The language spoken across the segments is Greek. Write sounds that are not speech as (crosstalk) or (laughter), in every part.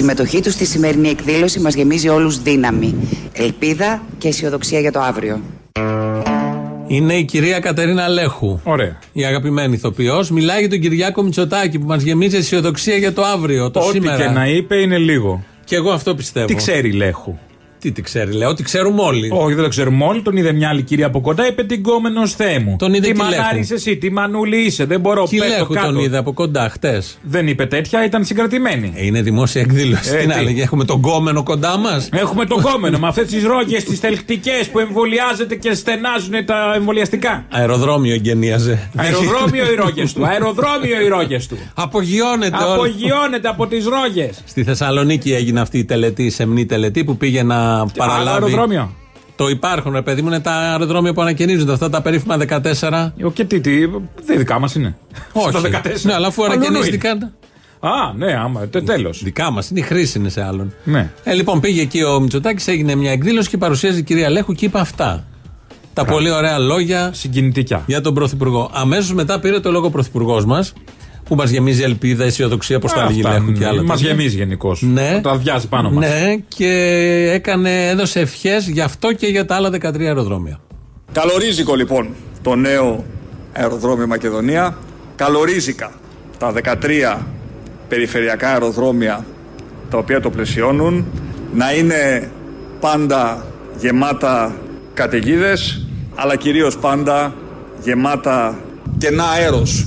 Η συμμετοχή τους στη σημερινή εκδήλωση μας γεμίζει όλους δύναμη, ελπίδα και αισιοδοξία για το αύριο. Είναι η κυρία Κατερίνα Λέχου. Ωραία. Η αγαπημένη ηθοποιός. Μιλάει για τον Κυριάκο Μητσοτάκη που μας γεμίζει αισιοδοξία για το αύριο, το Ό,τι σήμερα. και να είπε είναι λίγο. Και εγώ αυτό πιστεύω. Τι ξέρει Λέχου; Τι τι ξέρει, λέω. Τι ξέρουμε όλοι. Όχι, δεν το ξέρουμε όλοι. Τον είδε μια άλλη κυρία από κοντά. Είπε την κόμενο Θεέ μου. Τον είδε τι και μανάρι Λέχου. εσύ, τι μανούλη είσαι. Δεν μπορώ Και η πες το Λέχου κάτω. τον είδε από κοντά χτες. Δεν είπε τέτοια, ήταν συγκρατημένη. Είναι δημόσια εκδήλωση. Ε, τι να τι. έλεγε, έχουμε τον κόμενο κοντά μας. Έχουμε τον κόμενο (laughs) με αυτές τις ρόγες, τις θελκτικές που εμβολιάζεται και στενάζουν τα εμβολιαστικά. Αεροδρόμιο εγκαινίαζε. Αεροδρόμιο οι ρόγες του. (laughs) Αεροδρόμιο οι ρόγες του. Απογειώνεται όλο. Απογειώνεται από τις ρόγες. Στη Θεσσαλονίκη έγινε αυτή η τελετή, η σεμνή τελετή που πήγε να παραλάβει. Αεροδρόμιο. Το υπάρχουν, ρε παιδί μου, είναι τα αεροδρόμια που ανακαινίζονται. Αυτά τα περίφημα 14. Ο και τι, τι, δεν δικά μας είναι. Όχι. Τα 14. Ναι, αλλά αφού Αλλού είναι. ανακαινίστηκαν. Α, ναι, άμα, τέλος. Δικά μας, είναι η χρήση είναι σε άλλον. Ναι. Ε, λοιπόν, πήγε εκεί ο Μητσοτάκης, έγινε μια εκδήλωση και παρουσίαζε η κυρία Λέχου και είπε αυτά. Τα πολύ ωραία λόγια Συγκινητικά. για τον Πρωθυπουργό. Αμέσως μετά πήρε το λόγο ο Πρωθυπουργός μας, που μας γεμίζει ελπίδα, αισιοδοξία, πώ τα λέγει Λέχου και άλλα. Μας τέτοια. γεμίζει γενικώς. Ναι. Το αδειάζει πάνω μας. Ναι, και έκανε, έδωσε ευχές γι' αυτό και για τα άλλα 13 αεροδρόμια. Καλορίζικο λοιπόν το νέο αεροδρόμιο Μακεδονία. Καλορίζικα τα 13 περιφερειακά αεροδρόμια τα οποία το πλαισιώνουν. Να είναι πάντα γεμάτα καταιγίδες, αλλά κυρίως πάντα γεμάτα κενά αέρος.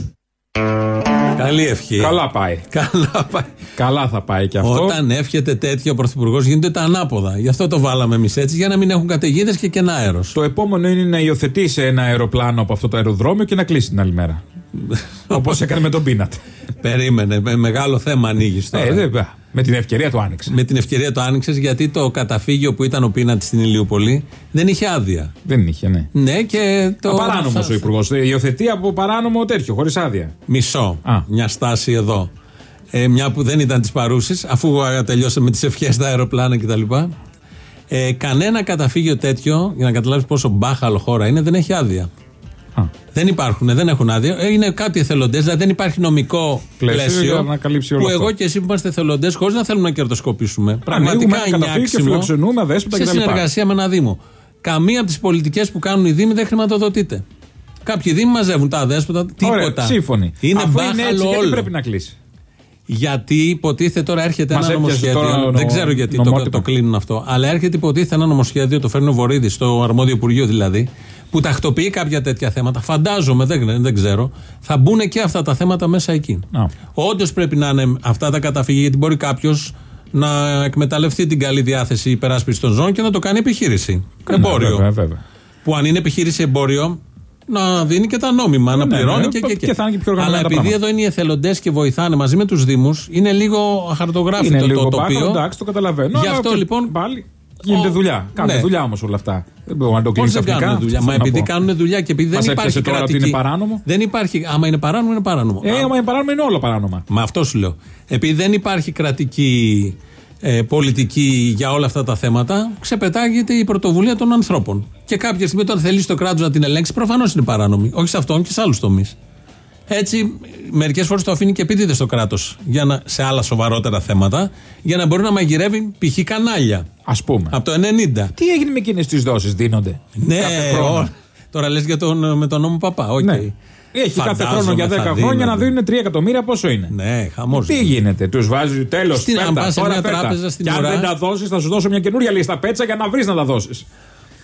Καλή ευχή. Καλά πάει. (laughs) Καλά πάει. Καλά θα πάει και αυτό. Όταν εύχεται τέτοιο ο Πρωθυπουργός γίνονται τα ανάποδα. Γι' αυτό το βάλαμε εμείς έτσι, για να μην έχουν καταιγίδες και κενά αέρος. Το επόμενο είναι να υιοθετήσει ένα αεροπλάνο από αυτό το αεροδρόμιο και να κλείσει την άλλη μέρα. (laughs) Όπως έκανε με τον Πίνατ. Περίμενε. Με μεγάλο θέμα ανοίγεις τώρα. Ε, δεν- μπα, με την ευκαιρία του άνοιξε. Με την ευκαιρία το άνοιξε γιατί το καταφύγιο που ήταν ο Πίνατη στην Ηλιούπολη δεν είχε άδεια. Δεν είχε, ναι. Ναι, και το. Παράνομος θα- ο υπουργός. Υιοθετεί από παράνομο τέτοιο, χωρίς άδεια. Μισό. Α. Μια στάση εδώ. Ε, μια που δεν ήταν της παρούσης, αφού ε, τελειώσαμε τις ευχές στα αεροπλάνα κτλ. Ε, κανένα καταφύγιο τέτοιο, για να καταλάβεις πόσο μπάχαλο χώρα είναι, δεν έχει άδεια. Α. Δεν υπάρχουν, δεν έχουν άδεια. Ε, Είναι κάτι εθελοντές, δηλαδή δεν υπάρχει νομικό Πλαίσιο πλαίσιο. για να καλύψει όλο που αυτό. εγώ και εσύ που είμαστε εθελοντές, χωρίς να θέλουμε να κερδοσκοπήσουμε. Πραγματικά ένα καταφύγιο και νιάξιμο φιλοξενούμε αδέσποτα σε κτλ. συνεργασία με ένα Δήμο. Καμία από τις πολιτικές που κάνουν οι Δήμοι δεν χρηματοδοτείται. Κάποιοι Δήμοι μαζεύουν τα αδέσποτα, τίποτα. Ωραία, σύμφωνοι. Είναι Αφού είναι μπάχαλο έτσι, γιατί όλο. πρέπει να κλείσει; Γιατί υποτίθεται τώρα έρχεται Μας ένα έπιασε νομοσχέδιο. τώρα δεν νο- ξέρω γιατί το, νομότυπα. το κλείνουν αυτό. Αλλά έρχεται υποτίθεται ένα νομοσχέδιο, το φέρνει ο Βορύδη, στο αρμόδιο Υπουργείο δηλαδή, που τακτοποιεί κάποια τέτοια θέματα. Φαντάζομαι, δεν, δεν ξέρω, θα μπουν και αυτά τα θέματα μέσα εκεί. Α. Όντως πρέπει να είναι αυτά τα καταφύγια, γιατί μπορεί κάποιος να εκμεταλλευτεί την καλή διάθεση υπεράσπισης των ζώων και να το κάνει επιχείρηση. Εμπόριο. Ναι, βέβαια, βέβαια. Που αν είναι επιχείρηση εμπόριο, να δίνει και τα νόμιμα, να ναι, πληρώνει ναι, και, και, και θα είναι και πιο οργανωμένα Αλλά τα επειδή πράγματα. εδώ είναι οι εθελοντές και βοηθάνε μαζί με τους Δήμους, είναι λίγο αχαρτογράφητο Είναι το λίγο τοπίο. μπάχαλο, εντάξει, το καταλαβαίνω. Γι' αλλά αυτό και λοιπόν. Πάλι γίνεται ο- δουλειά. Κάνουν Ναι. δουλειά όμως όλα αυτά. Δεν μπορούμε να το Πώς κλείσει δεν ξαφνικά. κάνουν δουλειά; Αυτό Μα θέλω να επειδή πω. κάνουν δουλειά και επειδή δεν Μας υπάρχει έπιασε τώρα ότι κρατική. είναι παράνομο. Δεν υπάρχει. Άμα είναι παράνομο, είναι παράνομο. Ε, άμα είναι παράνομο, είναι όλα παράνομα. Μα αυτό σου λέω. Επειδή δεν υπάρχει κρατική ε, πολιτική για όλα αυτά τα θέματα, ξεπετάγεται η πρωτοβουλία των ανθρώπων. Και κάποια στιγμή, όταν θέλει το κράτος να την ελέγξει, προφανώς είναι παράνομη. Όχι σε αυτόν και σε άλλους τομείς. Έτσι, μερικές φορές το αφήνει και επίτηδες στο κράτος σε άλλα σοβαρότερα θέματα, για να μπορεί να μαγειρεύει π.χ. κανάλια. Α πούμε. Από το 90. Τι έγινε με εκείνες τις δόσεις, δίνονται; Ναι, κάθε χρόνο. ο- τώρα λες για τον, με τον νόμο Παππά. οκ. Ναι. Έχει κάθε χρόνο για 10 Φαντάζομαι θα χρόνια να δίνονται. δίνουν 3 εκατομμύρια πόσο είναι; Ναι, χαμός. Τι γίνεται, τους βάζει τέλος. Στην- αν πας σε μια τράπεζα στην Και αν ουρά- δεν τα δώσεις, θα σου δώσω μια καινούρια λίστα Πέτσα για να βρεις να τα δώσεις.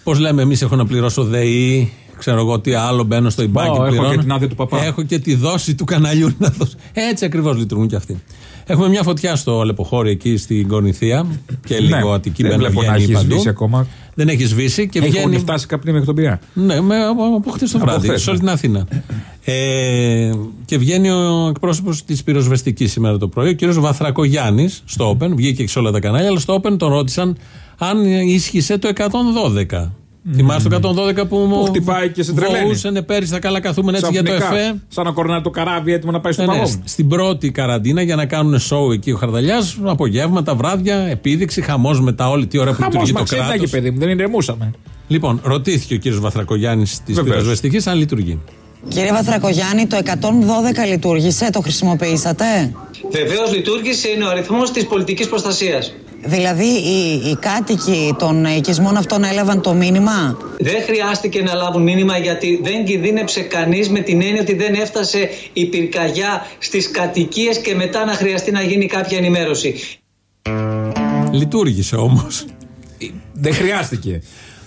Πώς λέμε, εμείς έχω να πληρώσω ΔΕΗ, ξέρω εγώ τι άλλο, μπαίνω στο ιμπάκι. έχω πληρώνω. και την άδεια του Παππά. Έχω και τη δόση του καναλιού (laughs) να δώσω. Έτσι ακριβώς λειτουργούν και αυτοί. Έχουμε μια φωτιά στο Αλεποχώρι εκεί στην Κορινθία και λίγο Ναι, Αττική δεν μπαίνει βλέπω να βγαίνει έχεις παντού. σβήσει ακόμα. Δεν έχει σβήσει και Έχουν βγαίνει. φτάσει κάποιοι μέχρι τον Πειραιά. Ναι, με, από, από χτε το Από βράδυ, χθες, σε όλη ναι. την Αθήνα. Ε, και βγαίνει ο εκπρόσωπος της πυροσβεστικής σήμερα το πρωί, ο κ. Βαθρακογιάννης, στο Open, βγήκε και σε όλα τα κανάλια, αλλά στο Open τον ρώτησαν αν ίσχυσε το 112. Θυμάστε το 112 που μου χτυπάει και σε τρελαίνει. βοούσανε πέρυσι θα καλά καθούμε έτσι για το Ξαφνικά, ΕΦΕ. Σαν να κορνάει το καράβι έτοιμο να πάει στο Ναι, ναι, παγό. σ- στην πρώτη καραντίνα για να κάνουν σοου εκεί ο Χαρδαλιάς, απογεύματα, βράδια, επίδειξη, χαμός μετά όλη τι ώρα που Χαμό λειτουργεί μα το ξενάγει, κράτος. παιδί μου, δεν ηρεμούσαμε. Λοιπόν, ρωτήθηκε ο κύριος Βαθρακογιάννης της Βεβαίως. πυροσβεστικής αν λειτουργεί. Κύριε Βαθρακογιάννη, το 112 λειτουργήσε, το χρησιμοποιήσατε; Βεβαίως λειτουργήσε, είναι ο αριθμός της πολιτικής προστασίας. Δηλαδή οι, οι κάτοικοι των οικισμών αυτών έλαβαν το μήνυμα; Δεν χρειάστηκε να λάβουν μήνυμα γιατί δεν κινδύνεψε κανείς με την έννοια ότι δεν έφτασε η πυρκαγιά στις κατοικίες και μετά να χρειαστεί να γίνει κάποια ενημέρωση. Λειτουργήσε όμως. Δεν χρειάστηκε.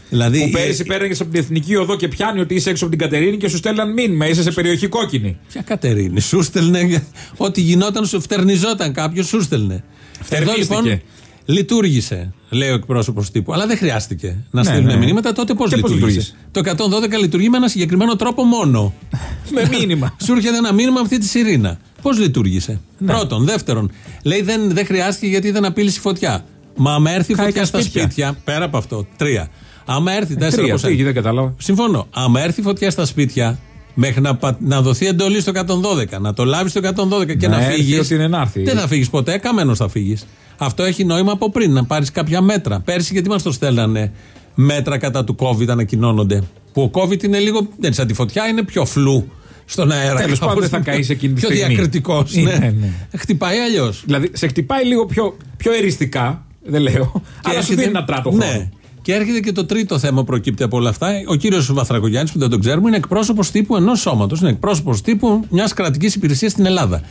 Δηλαδή, Που πέρυσι ε, πέραγες από την εθνική οδό και πιάνει ότι είσαι έξω από την Κατερίνη και σου στέλναν μήνυμα. Είσαι σε περιοχή κόκκινη. Ποια Κατερίνη, σου στέλνε. Ό,τι γινόταν, σου φτερνιζόταν κάποιος, σου στέλνε. Εδώ Φτερνίστηκε. λοιπόν λειτουργήσε, λέει ο εκπρόσωπος τύπου. Αλλά δεν χρειάστηκε να Ναι, στείλουν ναι. μηνύματα. Τότε πώς Και πώς λειτουργήσε; Το 112 λειτουργεί με ένα συγκεκριμένο τρόπο μόνο. (laughs) Με μήνυμα. Σου έρχεται ένα μήνυμα αυτή τη σιρήνα. Πώς λειτουργήσε; Ναι. Πρώτον. Δεύτερον, λέει δεν, δεν χρειάστηκε γιατί δεν απείλησε η φωτιά. Μα άμα έρθει η Χάθηκαν φωτιά στα σπίτια. σπίτια, πέρα από αυτό. Τρία. Άμα έρθει τέσσερα Τρία, όπως τι, έρθει. δεν κατάλαβα. Συμφωνώ. Άμα έρθει φωτιά στα σπίτια, μέχρι να, πα- να δοθεί εντολή στο 112, να το λάβει στο 112 και Να να, έρθει φύγεις. ότι είναι να έρθει. Δεν θα φύγεις ποτέ, καμένος θα φύγεις. Αυτό έχει νόημα από πριν, να πάρεις κάποια μέτρα. Πέρσι, γιατί μας το στέλνανε μέτρα κατά του COVID ανακοινώνονται. Που ο COVID είναι λίγο. Δεν είναι σαν τη φωτιά, είναι πιο φλού στον αέρα. Τέλος πάντων, Κάπως δεν θα καείς εκείνη τη Πιο στιγμή. διακριτικός. Είναι, Ναι. ναι. Χτυπάει αλλιώς. Δηλαδή σε χτυπάει λίγο πιο, πιο εριστικά. Δεν λέω. αλλά σου δίνει ένα τράτο χρόνο. Ναι. Και έρχεται και το τρίτο θέμα που προκύπτει από όλα αυτά. Ο κύριος Βαθρακογιάννη, που δεν τον ξέρουμε, είναι εκπρόσωπος τύπου ενός σώματος. Είναι εκπρόσωπος τύπου μιας κρατικής υπηρεσίας στην Ελλάδα.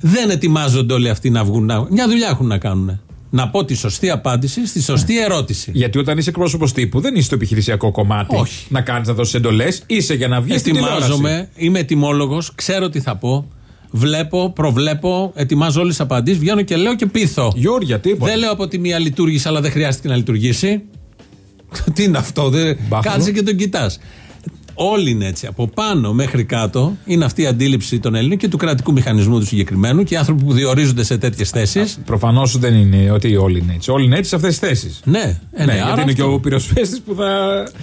Δεν ετοιμάζονται όλοι αυτοί να βγουν. Να... Μια δουλειά έχουν να κάνουν. Να πω τη σωστή απάντηση στη σωστή ερώτηση. Γιατί όταν είσαι εκπρόσωπος τύπου, δεν είσαι στο επιχειρησιακό κομμάτι Όχι. να κάνεις να δώσεις εντολές. Είσαι για να βγεις στην τηλεόραση. Ετοιμάζομαι, είμαι ετοιμόλογος, ξέρω τι θα πω. Βλέπω, προβλέπω, ετοιμάζω όλες τις απαντήσεις, βγαίνω και λέω και πείθω. Γιώργια, τίποτα. Δεν λέω από τη μία λειτουργήσε, αλλά δεν χρειάστηκε να λειτουργήσει. (laughs) Τι είναι αυτό, δεν... Μπάχαλο. κάτσε και τον κοιτάς. Όλοι είναι έτσι. Από πάνω μέχρι κάτω είναι αυτή η αντίληψη των Ελλήνων και του κρατικού μηχανισμού του συγκεκριμένου και οι άνθρωποι που διορίζονται σε τέτοιες θέσεις. Προφανώς δεν είναι ότι όλοι είναι έτσι. Όλοι είναι έτσι σε αυτές τις θέσεις. Ναι, ε, Ναι, ναι, γιατί άρα είναι και αυτό. ο πυροσβέστης που θα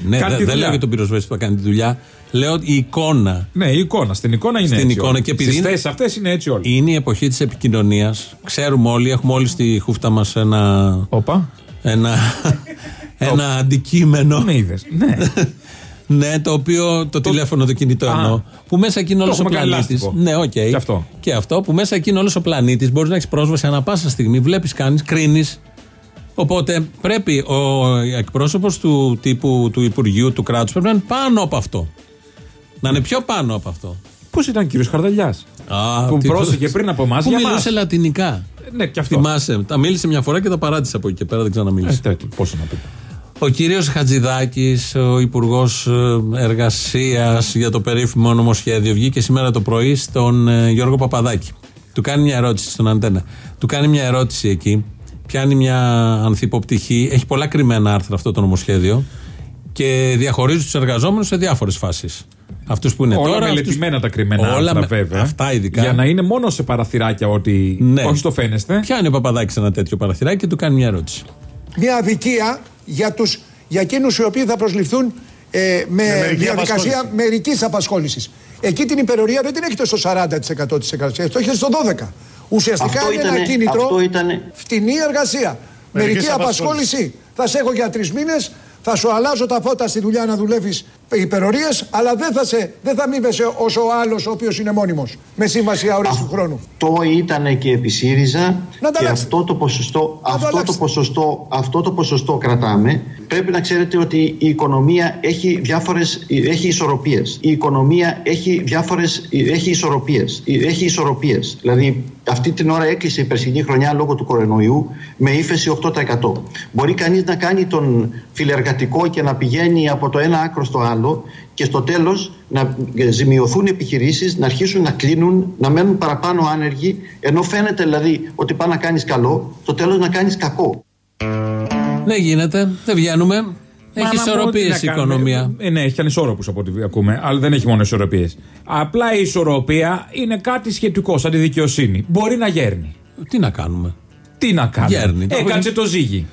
Ναι, κάνει δεν τη δεν δουλειά. λέω για τον πυροσβέστη που θα κάνει τη δουλειά. Λέω η εικόνα Ναι, η εικόνα. Στην εικόνα είναι Στην έτσι. εικόνα και επειδή Στις είναι- θέσεις αυτές είναι έτσι όλοι. είναι η εποχή της επικοινωνίας. Ξέρουμε όλοι, έχουμε όλοι στη χούφτα μας ένα. Όπα. Ένα, ένα αντικείμενο. Με είδες. Ναι. (laughs) Ναι, το οποίο το, τηλέφωνο, το κινητό Α. εννοώ. Που μέσα εκεί είναι όλος ο έχουμε κάνει πλανήτη. λάστιχο. Ναι, οκ. Και αυτό. Και αυτό που μέσα εκεί είναι όλος ο πλανήτης. Μπορείς να έχεις πρόσβαση ανά πάσα στιγμή. Βλέπεις, κάνεις, κρίνεις. Οπότε πρέπει ο εκπρόσωπος του τύπου του Υπουργείου, του κράτους, πρέπει να είναι πάνω από αυτό. Να είναι πιο πάνω από αυτό. Πώς ήταν ο κύριος Χαρδαλιάς. Α, Που τι- πρόσεχε πριν από εμάς Που για μιλούσε μας. λατινικά. Ναι, και αυτό. Θυμάσαι. Τα μίλησε μια φορά και τα παράτησε από εκεί και πέρα, δεν ξαναμίλησε. Ε, τέτοιο, Πόσο να πει. Ο κύριος Χατζηδάκης, ο Υπουργός Εργασίας για το περίφημο νομοσχέδιο, βγήκε σήμερα το πρωί στον ε, Γιώργο Παπαδάκη. Του κάνει μια ερώτηση στον Αντένα. Του κάνει μια ερώτηση εκεί. Πιάνει μια ανθυποπτυχή. Έχει πολλά κρυμμένα άρθρα αυτό το νομοσχέδιο. Και διαχωρίζει τους εργαζόμενους σε διάφορες φάσεις. Αυτούς που είναι Όλα τώρα. μελετημένα αυτούς- τα κρυμμένα Όλα άρθρα, με- βέβαια. Αυτά ειδικά. Για να είναι μόνο σε παραθυράκια ότι. Ναι. Όχι στο φαίνεστε. Πιάνει ο Παπαδάκης ένα τέτοιο παραθυράκι και του κάνει μια ερώτηση. Μια αδικία για, τους, για εκείνους οι οποίοι θα προσληφθούν ε, με, μερική διαδικασία απασχόληση. μερικής απασχόλησης. Εκεί την υπερορία δεν την έχετε στο 40% της εργασίας, το έχετε στο 12%. Ουσιαστικά Αυτό είναι ένα ήτανε- κίνητρο αυτό ήτανε- φτηνή εργασία. Μερικής Μερική απασχόλησης. απασχόλησης. Θα σε έχω για τρεις μήνες, θα σου αλλάζω τα φώτα στη δουλειά να δουλεύεις υπερορίες, αλλά δεν θα, σε, δεν θα αμείβεσαι όσο ο άλλος ο οποίος είναι μόνιμος, με σύμβαση αορίστου χρόνου. Αυτό ήταν και επί ΣΥΡΙΖΑ Να το και αλλάξετε. αυτό το, ποσοστό, Να το αυτό, το αλλάξετε. ποσοστό, αυτό το ποσοστό κρατάμε. Πρέπει να ξέρετε ότι η οικονομία έχει διάφορες, έχει ισορροπίες. Η οικονομία έχει διάφορες, έχει ισορροπίες. Έχει ισορροπίες. Δηλαδή αυτή την ώρα έκλεισε η περσινή χρονιά λόγω του κορονοϊού με ύφεση 8%. Μπορεί κανείς να κάνει τον φιλεργατικό και να πηγαίνει από το ένα άκρο στο άλλο και στο τέλος να ζημιωθούν επιχειρήσεις, να αρχίσουν να κλείνουν, να μένουν παραπάνω άνεργοι, ενώ φαίνεται δηλαδή ότι πάει να κάνεις καλό, στο τέλος να κάνεις κακό. Δεν γίνεται, δεν βγαίνουμε. Έχει Μα να πω τι ισορροπίε να η κάνουμε. οικονομία. Ε, ναι, έχει ανισόρροπους από ό,τι ακούμε. Αλλά δεν έχει μόνο ισορροπίες. Απλά η ισορροπία είναι κάτι σχετικό, σαν τη δικαιοσύνη. Μπορεί να γέρνει. Τι να κάνουμε; Τι να κάνουμε; Γέρνει. Το Έκατσε έχουμε- το ζύγι.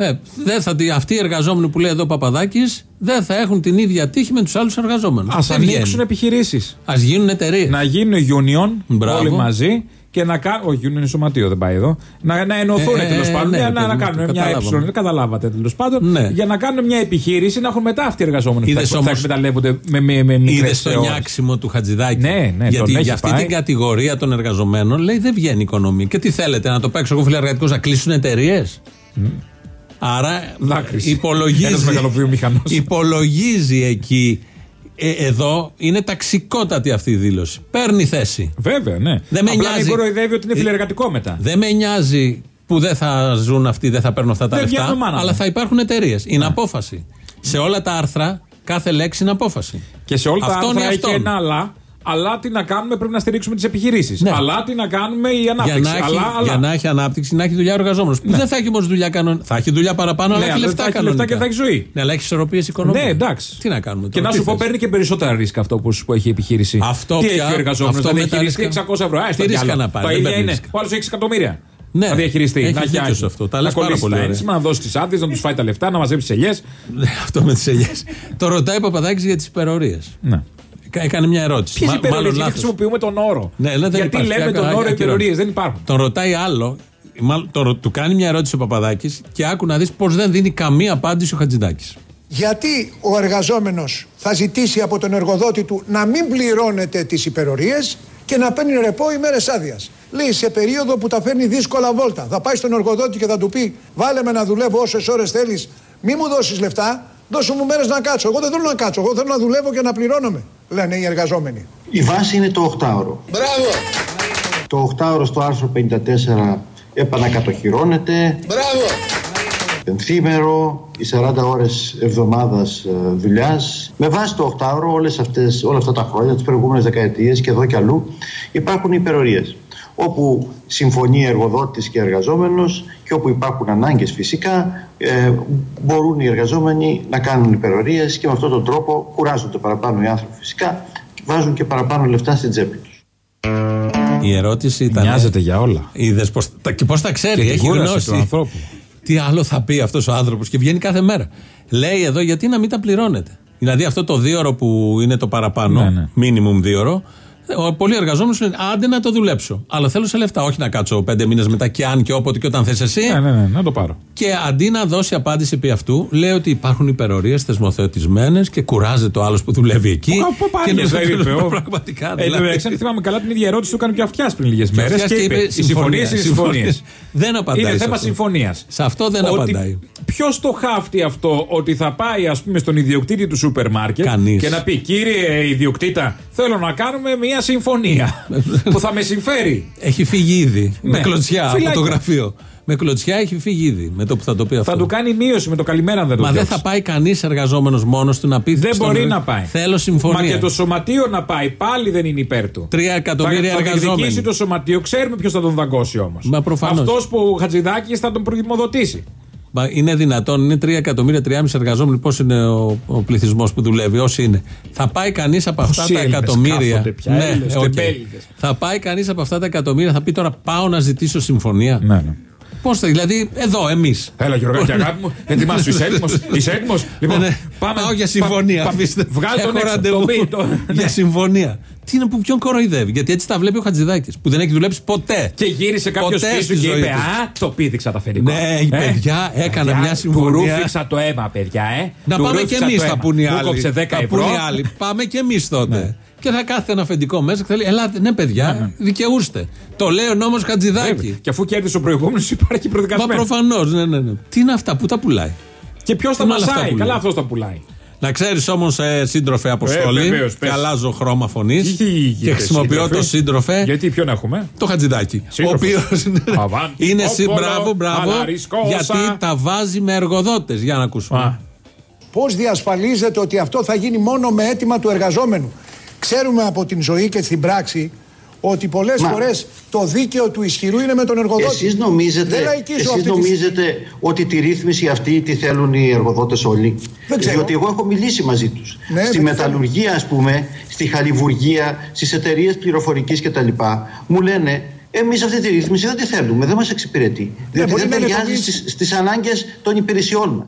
Ε, δεν θα, τη- αυτοί οι εργαζόμενοι που λέει εδώ ο Παπαδάκης δεν θα έχουν την ίδια τύχη με τους άλλους εργαζόμενους. Α ανοίξουν επιχειρήσεις. Α γίνουν εταιρείες. Να γίνουν union Μπράβο. όλοι μαζί και και να κάνουν. Όχι, είναι σωματείο, δεν πάει εδώ. Να, να ενωθούν Ε, ε, τέλος πάντων. ναι, για ρε να, παιδί να μου, κάνουν το μια καταλάβαμε. έψιλον. Δεν καταλάβατε τέλος πάντων. Ναι. Για να κάνουν μια επιχείρηση να έχουν μετά αυτοί οι εργαζόμενοι που θα, Είδες θα όμως- εκμεταλλεύονται με, με, με μικρές Είδες το νιάξιμο του Χατζηδάκη. Ναι, ναι, Γιατί τον έχει για αυτή πάει. την κατηγορία των εργαζομένων λέει δεν βγαίνει η οικονομία. Και τι θέλετε, να το παίξω εγώ φιλεργατικό, να κλείσουν εταιρείες; Άρα Δάκρυση. υπολογίζει. Ένας μεγαλοβιομηχανός. υπολογίζει εκεί. Ε, εδώ είναι ταξικότατη αυτή η δήλωση. Παίρνει θέση. Βέβαια, ναι. Δεν με Απλά νοιάζει. μην κοροϊδεύει ότι είναι Ε, φιλεργατικό μετά. Δεν με νοιάζει που δεν θα ζουν αυτοί, δεν θα παίρνουν αυτά τα Δεν λεφτά. βγαίνουν μάνα μου. Αλλά θα υπάρχουν εταιρείες. Είναι απόφαση. Σε όλα τα άρθρα, κάθε λέξη είναι απόφαση. Και σε όλα τα Αυτόν ή άρθρα έχει αυτόν. ένα αλλά. Αλλά τι να κάνουμε, πρέπει να στηρίξουμε τις επιχειρήσεις. Ναι. Αλλά τι να κάνουμε η Για ανάπτυξη. να, έχει, αλλά, αλλά. για να έχει ανάπτυξη, να έχει δουλειά ο εργαζόμενος. Που δεν θα έχει όμως δουλειά κανονικά. Θα έχει δουλειά παραπάνω, αλλά Ναι, έχει αλλά λεφτά θα έχει κανονικά. λεφτά και θα έχει ζωή. Ναι, αλλά έχει ισορροπίες οικονομικέ. Ναι, εντάξει. Τι να κάνουμε Και τώρα, να τι σου πω, θες; παίρνει και περισσότερα ρίσκα αυτό που, που έχει η επιχείρηση. Αυτό τι πια- έχει ο εργαζόμενος, αυτό θα με τα διαχειριστεί ρίσκα- 600 ευρώ. Άστο Τι κι ρίσκα άλλο. να πάρει, Τα δεν ίδια παίρνει είναι. ρίσκα. Ο άλλος έχει 6 εκατομμύρια. Ναι, να διαχειριστεί. έχει να δίκιο έχει σε αυτό. Τα να λες πάρα κολλήσει πολύ τα ωραία. ένσημα, να δώσει τις άδειες, να τους φάει τα λεφτά, να μαζέψει ελιές. Ναι, Αυτό με τις ελιές. το ρωτάει ο Παπαδάκης για τις υπερορίες. Ναι. Έκανε μια ερώτηση. Ποιες Μα- υπερορίε, μάλλον γιατί λάθος. χρησιμοποιούμε τον όρο; Ναι, ναι, δεν γιατί υπάρχει. λέμε Άκυρο, τον όρο άκυρο. υπερορίε, δεν υπάρχουν. Τον ρωτάει άλλο. Μάλλον, τον- του κάνει μια ερώτηση ο Παπαδάκης και άκου να δεις πώς δεν δίνει καμία απάντηση ο Χατζηδάκη. Γιατί ο εργαζόμενος θα ζητήσει από τον εργοδότη του να μην πληρώνεται τις υπερορίες και να παίρνει ρεπό ημέρες άδειας. Λέει σε περίοδο που τα φέρνει δύσκολα βόλτα. Θα πάει στον εργοδότη και θα του πει βάλε με να δουλεύω όσες ώρες θέλεις. Μη μου δώσεις λεφτά, δώσε μου μέρες να κάτσω. Εγώ δεν θέλω να κάτσω, εγώ θέλω να δουλεύω και να πληρώνομαι. Λένε οι εργαζόμενοι. Η βάση είναι το 8ωρο. Μπράβο! Το 8ωρο στο άρθρο 54 επανακατοχυρώνεται. Μπράβο! Πενθήμερο, οι 40 ώρες εβδομάδας ε, δουλειάς. Με βάση το 8ωρο όλες αυτές, όλα αυτά τα χρόνια, τις προηγούμενες δεκαετίες και εδώ και αλλού υπάρχουν υπερορίες. Όπου συμφωνεί εργοδότης και εργαζόμενος και όπου υπάρχουν ανάγκες φυσικά ε, μπορούν οι εργαζόμενοι να κάνουν υπερορίες και με αυτόν τον τρόπο κουράζονται παραπάνω οι άνθρωποι φυσικά και βάζουν και παραπάνω λεφτά στην τσέπη τους. Η ερώτηση ήταν. Νοιάζεται για όλα. Είδες πώ τα, και πώς τα ξέρει, Και την έχει κούραση γνώση. του ανθρώπου. Τι άλλο θα πει αυτός ο άνθρωπος και βγαίνει κάθε μέρα. Λέει εδώ γιατί να μην τα πληρώνετε. Δηλαδή αυτό το δίωρο που είναι το παραπάνω, Ναι, ναι. minimum δίωρο, ο πολλοί εργαζόμενοι λένε άντε να το δουλέψω. Αλλά θέλω σε λεφτά, όχι να κάτσω πέντε μήνες μετά και αν και όποτε και όταν θες εσύ. Ναι, ναι, ναι, να το πάρω. Και αντί να δώσει απάντηση επί αυτού, λέει ότι υπάρχουν υπερορίες θεσμοθετημένε και κουράζεται ο άλλος που δουλεύει εκεί. Πού πάει, και δεν είπε. ο- Πραγματικά. Ε, δηλαδή. εντάξει, αν θυμάμαι καλά, την ίδια ερώτηση του έκανε και ο Αυτιάς πριν λίγες μέρες. Αυτιάς Και και είπε: είπε, Οι συμφωνίες είναι συμφωνία, συμφωνίες. Δεν απαντάει Είναι σε θέμα αυτό. συμφωνίας. Σε αυτό δεν απαντάει. Ποιος το χάφτει αυτό ότι θα πάει, ας πούμε, στον ιδιοκτήτη του σούπερ μάρκετ Κανείς. και να πει: Κύριε ιδιοκτήτα, θέλω να κάνουμε μια συμφωνία (laughs) που θα με συμφέρει. Έχει φύγει ήδη. Ναι. Με κλωτσιά από Φυλάκια. το γραφείο. Με κλωτσιά έχει φύγει ήδη. Με το που θα το πει αυτό. Θα του κάνει μείωση με το καλημέρα αν δεν το Μα δεν διώξει. θα πάει κανείς εργαζόμενος μόνος του να πει Δεν στον μπορεί εργα- να πάει. Θέλω συμφωνία. Μα και το σωματείο να πάει πάλι δεν είναι υπέρ του. Τρία εκατομμύρια θα, θα εργαζόμενοι. διεκδικήσει το σωματείο, ξέρουμε ποιος θα τον δαγκώσει όμως. Μα προφανώς. Αυτός που ο Χατζηδάκης θα τον πριμοδοτήσει. Μα είναι δυνατόν, είναι 3 εκατομμύρια, 3,5 εργαζόμενοι. Πώς είναι ο, ο πληθυσμός που δουλεύει, όσοι είναι. Θα πάει κανείς από αυτά Όσοι τα Έλληνες εκατομμύρια. κάθονται πια, Έλληνες, οκ. τεμπέληδες. Θα πάει κανείς από αυτά τα εκατομμύρια, θα πει τώρα πάω να ζητήσω συμφωνία. Ναι, ναι. Πώς θα, δηλαδή, εδώ εμείς. Έλα Γιώργο, αγάπη μου, ετοιμάσου, είσαι έτοιμος. Είσαι έτοιμος. Λοιπόν, Ναι, ναι. Πάω για συμφωνία. πα- αφήστε. Βγάλ τον Έχω έξω. ραντεβού Τον πει, το- Για ναι. συμφωνία. Τι είναι που ποιον κοροϊδεύει. Γιατί έτσι τα βλέπει ο Χατζηδάκης που δεν έχει δουλέψει ποτέ. Και γύρισε κάποιος Ποτέ πίσω στη και ζωή είπε του. Α, το πήδηξα τα αφεντικό. Ναι, η παιδιά, έκανα παιδιά, μια συμφωνία. Του ρούφηξα το αίμα, παιδιά, ε. Να Του πάμε κι ρούφηξα εμείς, το θα αίμα. πούνε οι Μου άλλοι. κόψε 10 Θα ευρώ. Ναι. πούνε οι άλλοι. (laughs) Πάμε κι εμείς τότε. Και θα κάθεται ένα αφεντικό μέσα και θα λέει: Ελάτε, ναι, παιδιά, δικαιούστε. Το λέει ο νόμος Βέβαια. Χατζηδάκη. Και αφού κέρδισε ο προηγούμενος, (laughs) υπάρχει Μα προδικασμένος. προφανώς, ναι, ναι, ναι. Τι είναι αυτά, πού τα πουλάει; Και ποιος τα Είναι όλα αυτά μασάει; που λέει; Καλά, αυτός τα πουλάει. Να ξέρεις όμως, ε, σύντροφε Αποστολή, Ε, βεβαίως, και πες. αλλάζω χρώμα φωνής. Τι γίνεται, Και χρησιμοποιώ σύντροφε; το σύντροφε. Γιατί ποιον έχουμε; Το Χατζηδάκη. Ο Σύντροφος. οποίος Αβάντι, είναι συ- Πόπολο, μπράβο, μπράβο. Αλαρισκόσα. Γιατί τα βάζει με εργοδότες. Για να ακούσουμε. Α, Πώς διασφαλίζεται ότι αυτό θα γίνει μόνο με αίτημα του εργαζόμενου; Ξέρουμε από την ζωή και στην πράξη ότι πολλές Μα- φορές το δίκαιο του ισχυρού είναι με τον εργοδότη. Εσείς νομίζετε, Δεν λαϊκίζω εσείς αυτή τη- νομίζετε ότι τη ρύθμιση αυτή τη θέλουν οι εργοδότες όλοι; Δεν ξέρω. Διότι εγώ έχω μιλήσει μαζί τους. Ναι, στη δεν μεταλλουργία ας πούμε, στη χαλιβουργία, στις εταιρείες πληροφορικής κτλ. Μου λένε εμείς αυτή τη ρύθμιση δεν τη θέλουμε, δεν μας εξυπηρετεί. Διότι μπορεί δεν να είναι ταιριάζει το στις, στις ανάγκες των υπηρεσιών μας.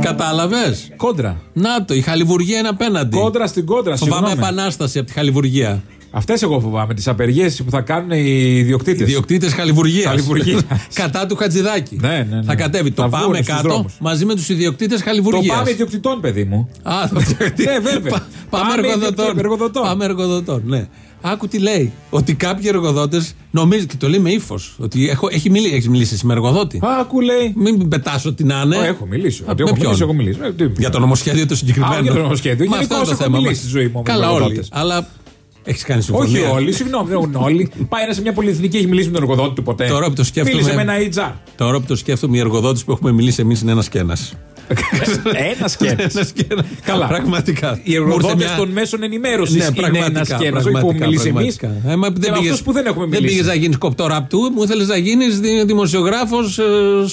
Κατάλαβες; Κόντρα. Να το, η χαλιβουργία είναι απέναντι. Κόντρα στην κόντρα. Φοβάμαι συγγνώμη. επανάσταση από τη χαλιβουργία. Αυτές εγώ φοβάμαι. Τις απεργίες που θα κάνουν οι ιδιοκτήτες. Ιδιοκτήτες χαλιβουργίας. Χαλιβουργίας. (laughs) Κατά του Χατζηδάκη. Ναι, ναι, ναι. Θα κατέβει. Το Θα πάμε βγούνε στους κάτω δρόμους. μαζί με τους ιδιοκτήτες Το χαλιβουργία. πάμε ιδιοκτητών, παιδί μου. Α, το (laughs) Ναι, βέβαια. Πα- Πάμε Πάμε εργοδοτών. εργοδοτών. Πάμε εργοδοτών, ναι. Άκου τι λέει. Ότι κάποιοι εργοδότες νομίζουν και το λέει με ύφος. Ότι έχω, έχει μιλήσει, έχεις μιλήσει εσύ με εργοδότη; Άκου λέει. Μην πετάσω την άνε. Ω, έχω μιλήσει. Α, Ότι με έχω ποιον; μιλήσει, έχω μιλήσει. Ε, τι- Για το νομοσχέδιο το συγκεκριμένο. Α, για το νομοσχέδιο. Μα Γενικώς αυτό είναι το έχω θέμα. μιλήσει μας. στη ζωή μου με Καλά, όλοι. εργοδότες. Αλλά έχεις κάνει Όχι συμφωνία. όλοι, συγγνώμη, δεν είναι όλοι. Πάει ένας σε μια πολυεθνική, έχει μιλήσει με τον εργοδότη του ποτέ. Τώρα που το σκέφτομαι- Μίλησε με ένα HR. Τώρα που το σκέφτομαι, οι εργοδότες που έχουμε μιλήσει εμείς είναι ένας και ένας. Ένα σκέτ. Ένας και ένας. Καλά. Πραγματικά. Οι Μου ήρθε εργοδότε μια- των μέσων ενημέρωσης Ναι, είναι πραγματικά, ένα και ένα. Όχι που πραγματικά, μιλήσει εμείς. πραγματικά. Ε, μα Και με πήγες- αυτούς που δεν έχουμε Δεν πήγες μιλήσει. να γίνεις κοπτοραπτού, μου ήθελε να γίνεις δημοσιογράφος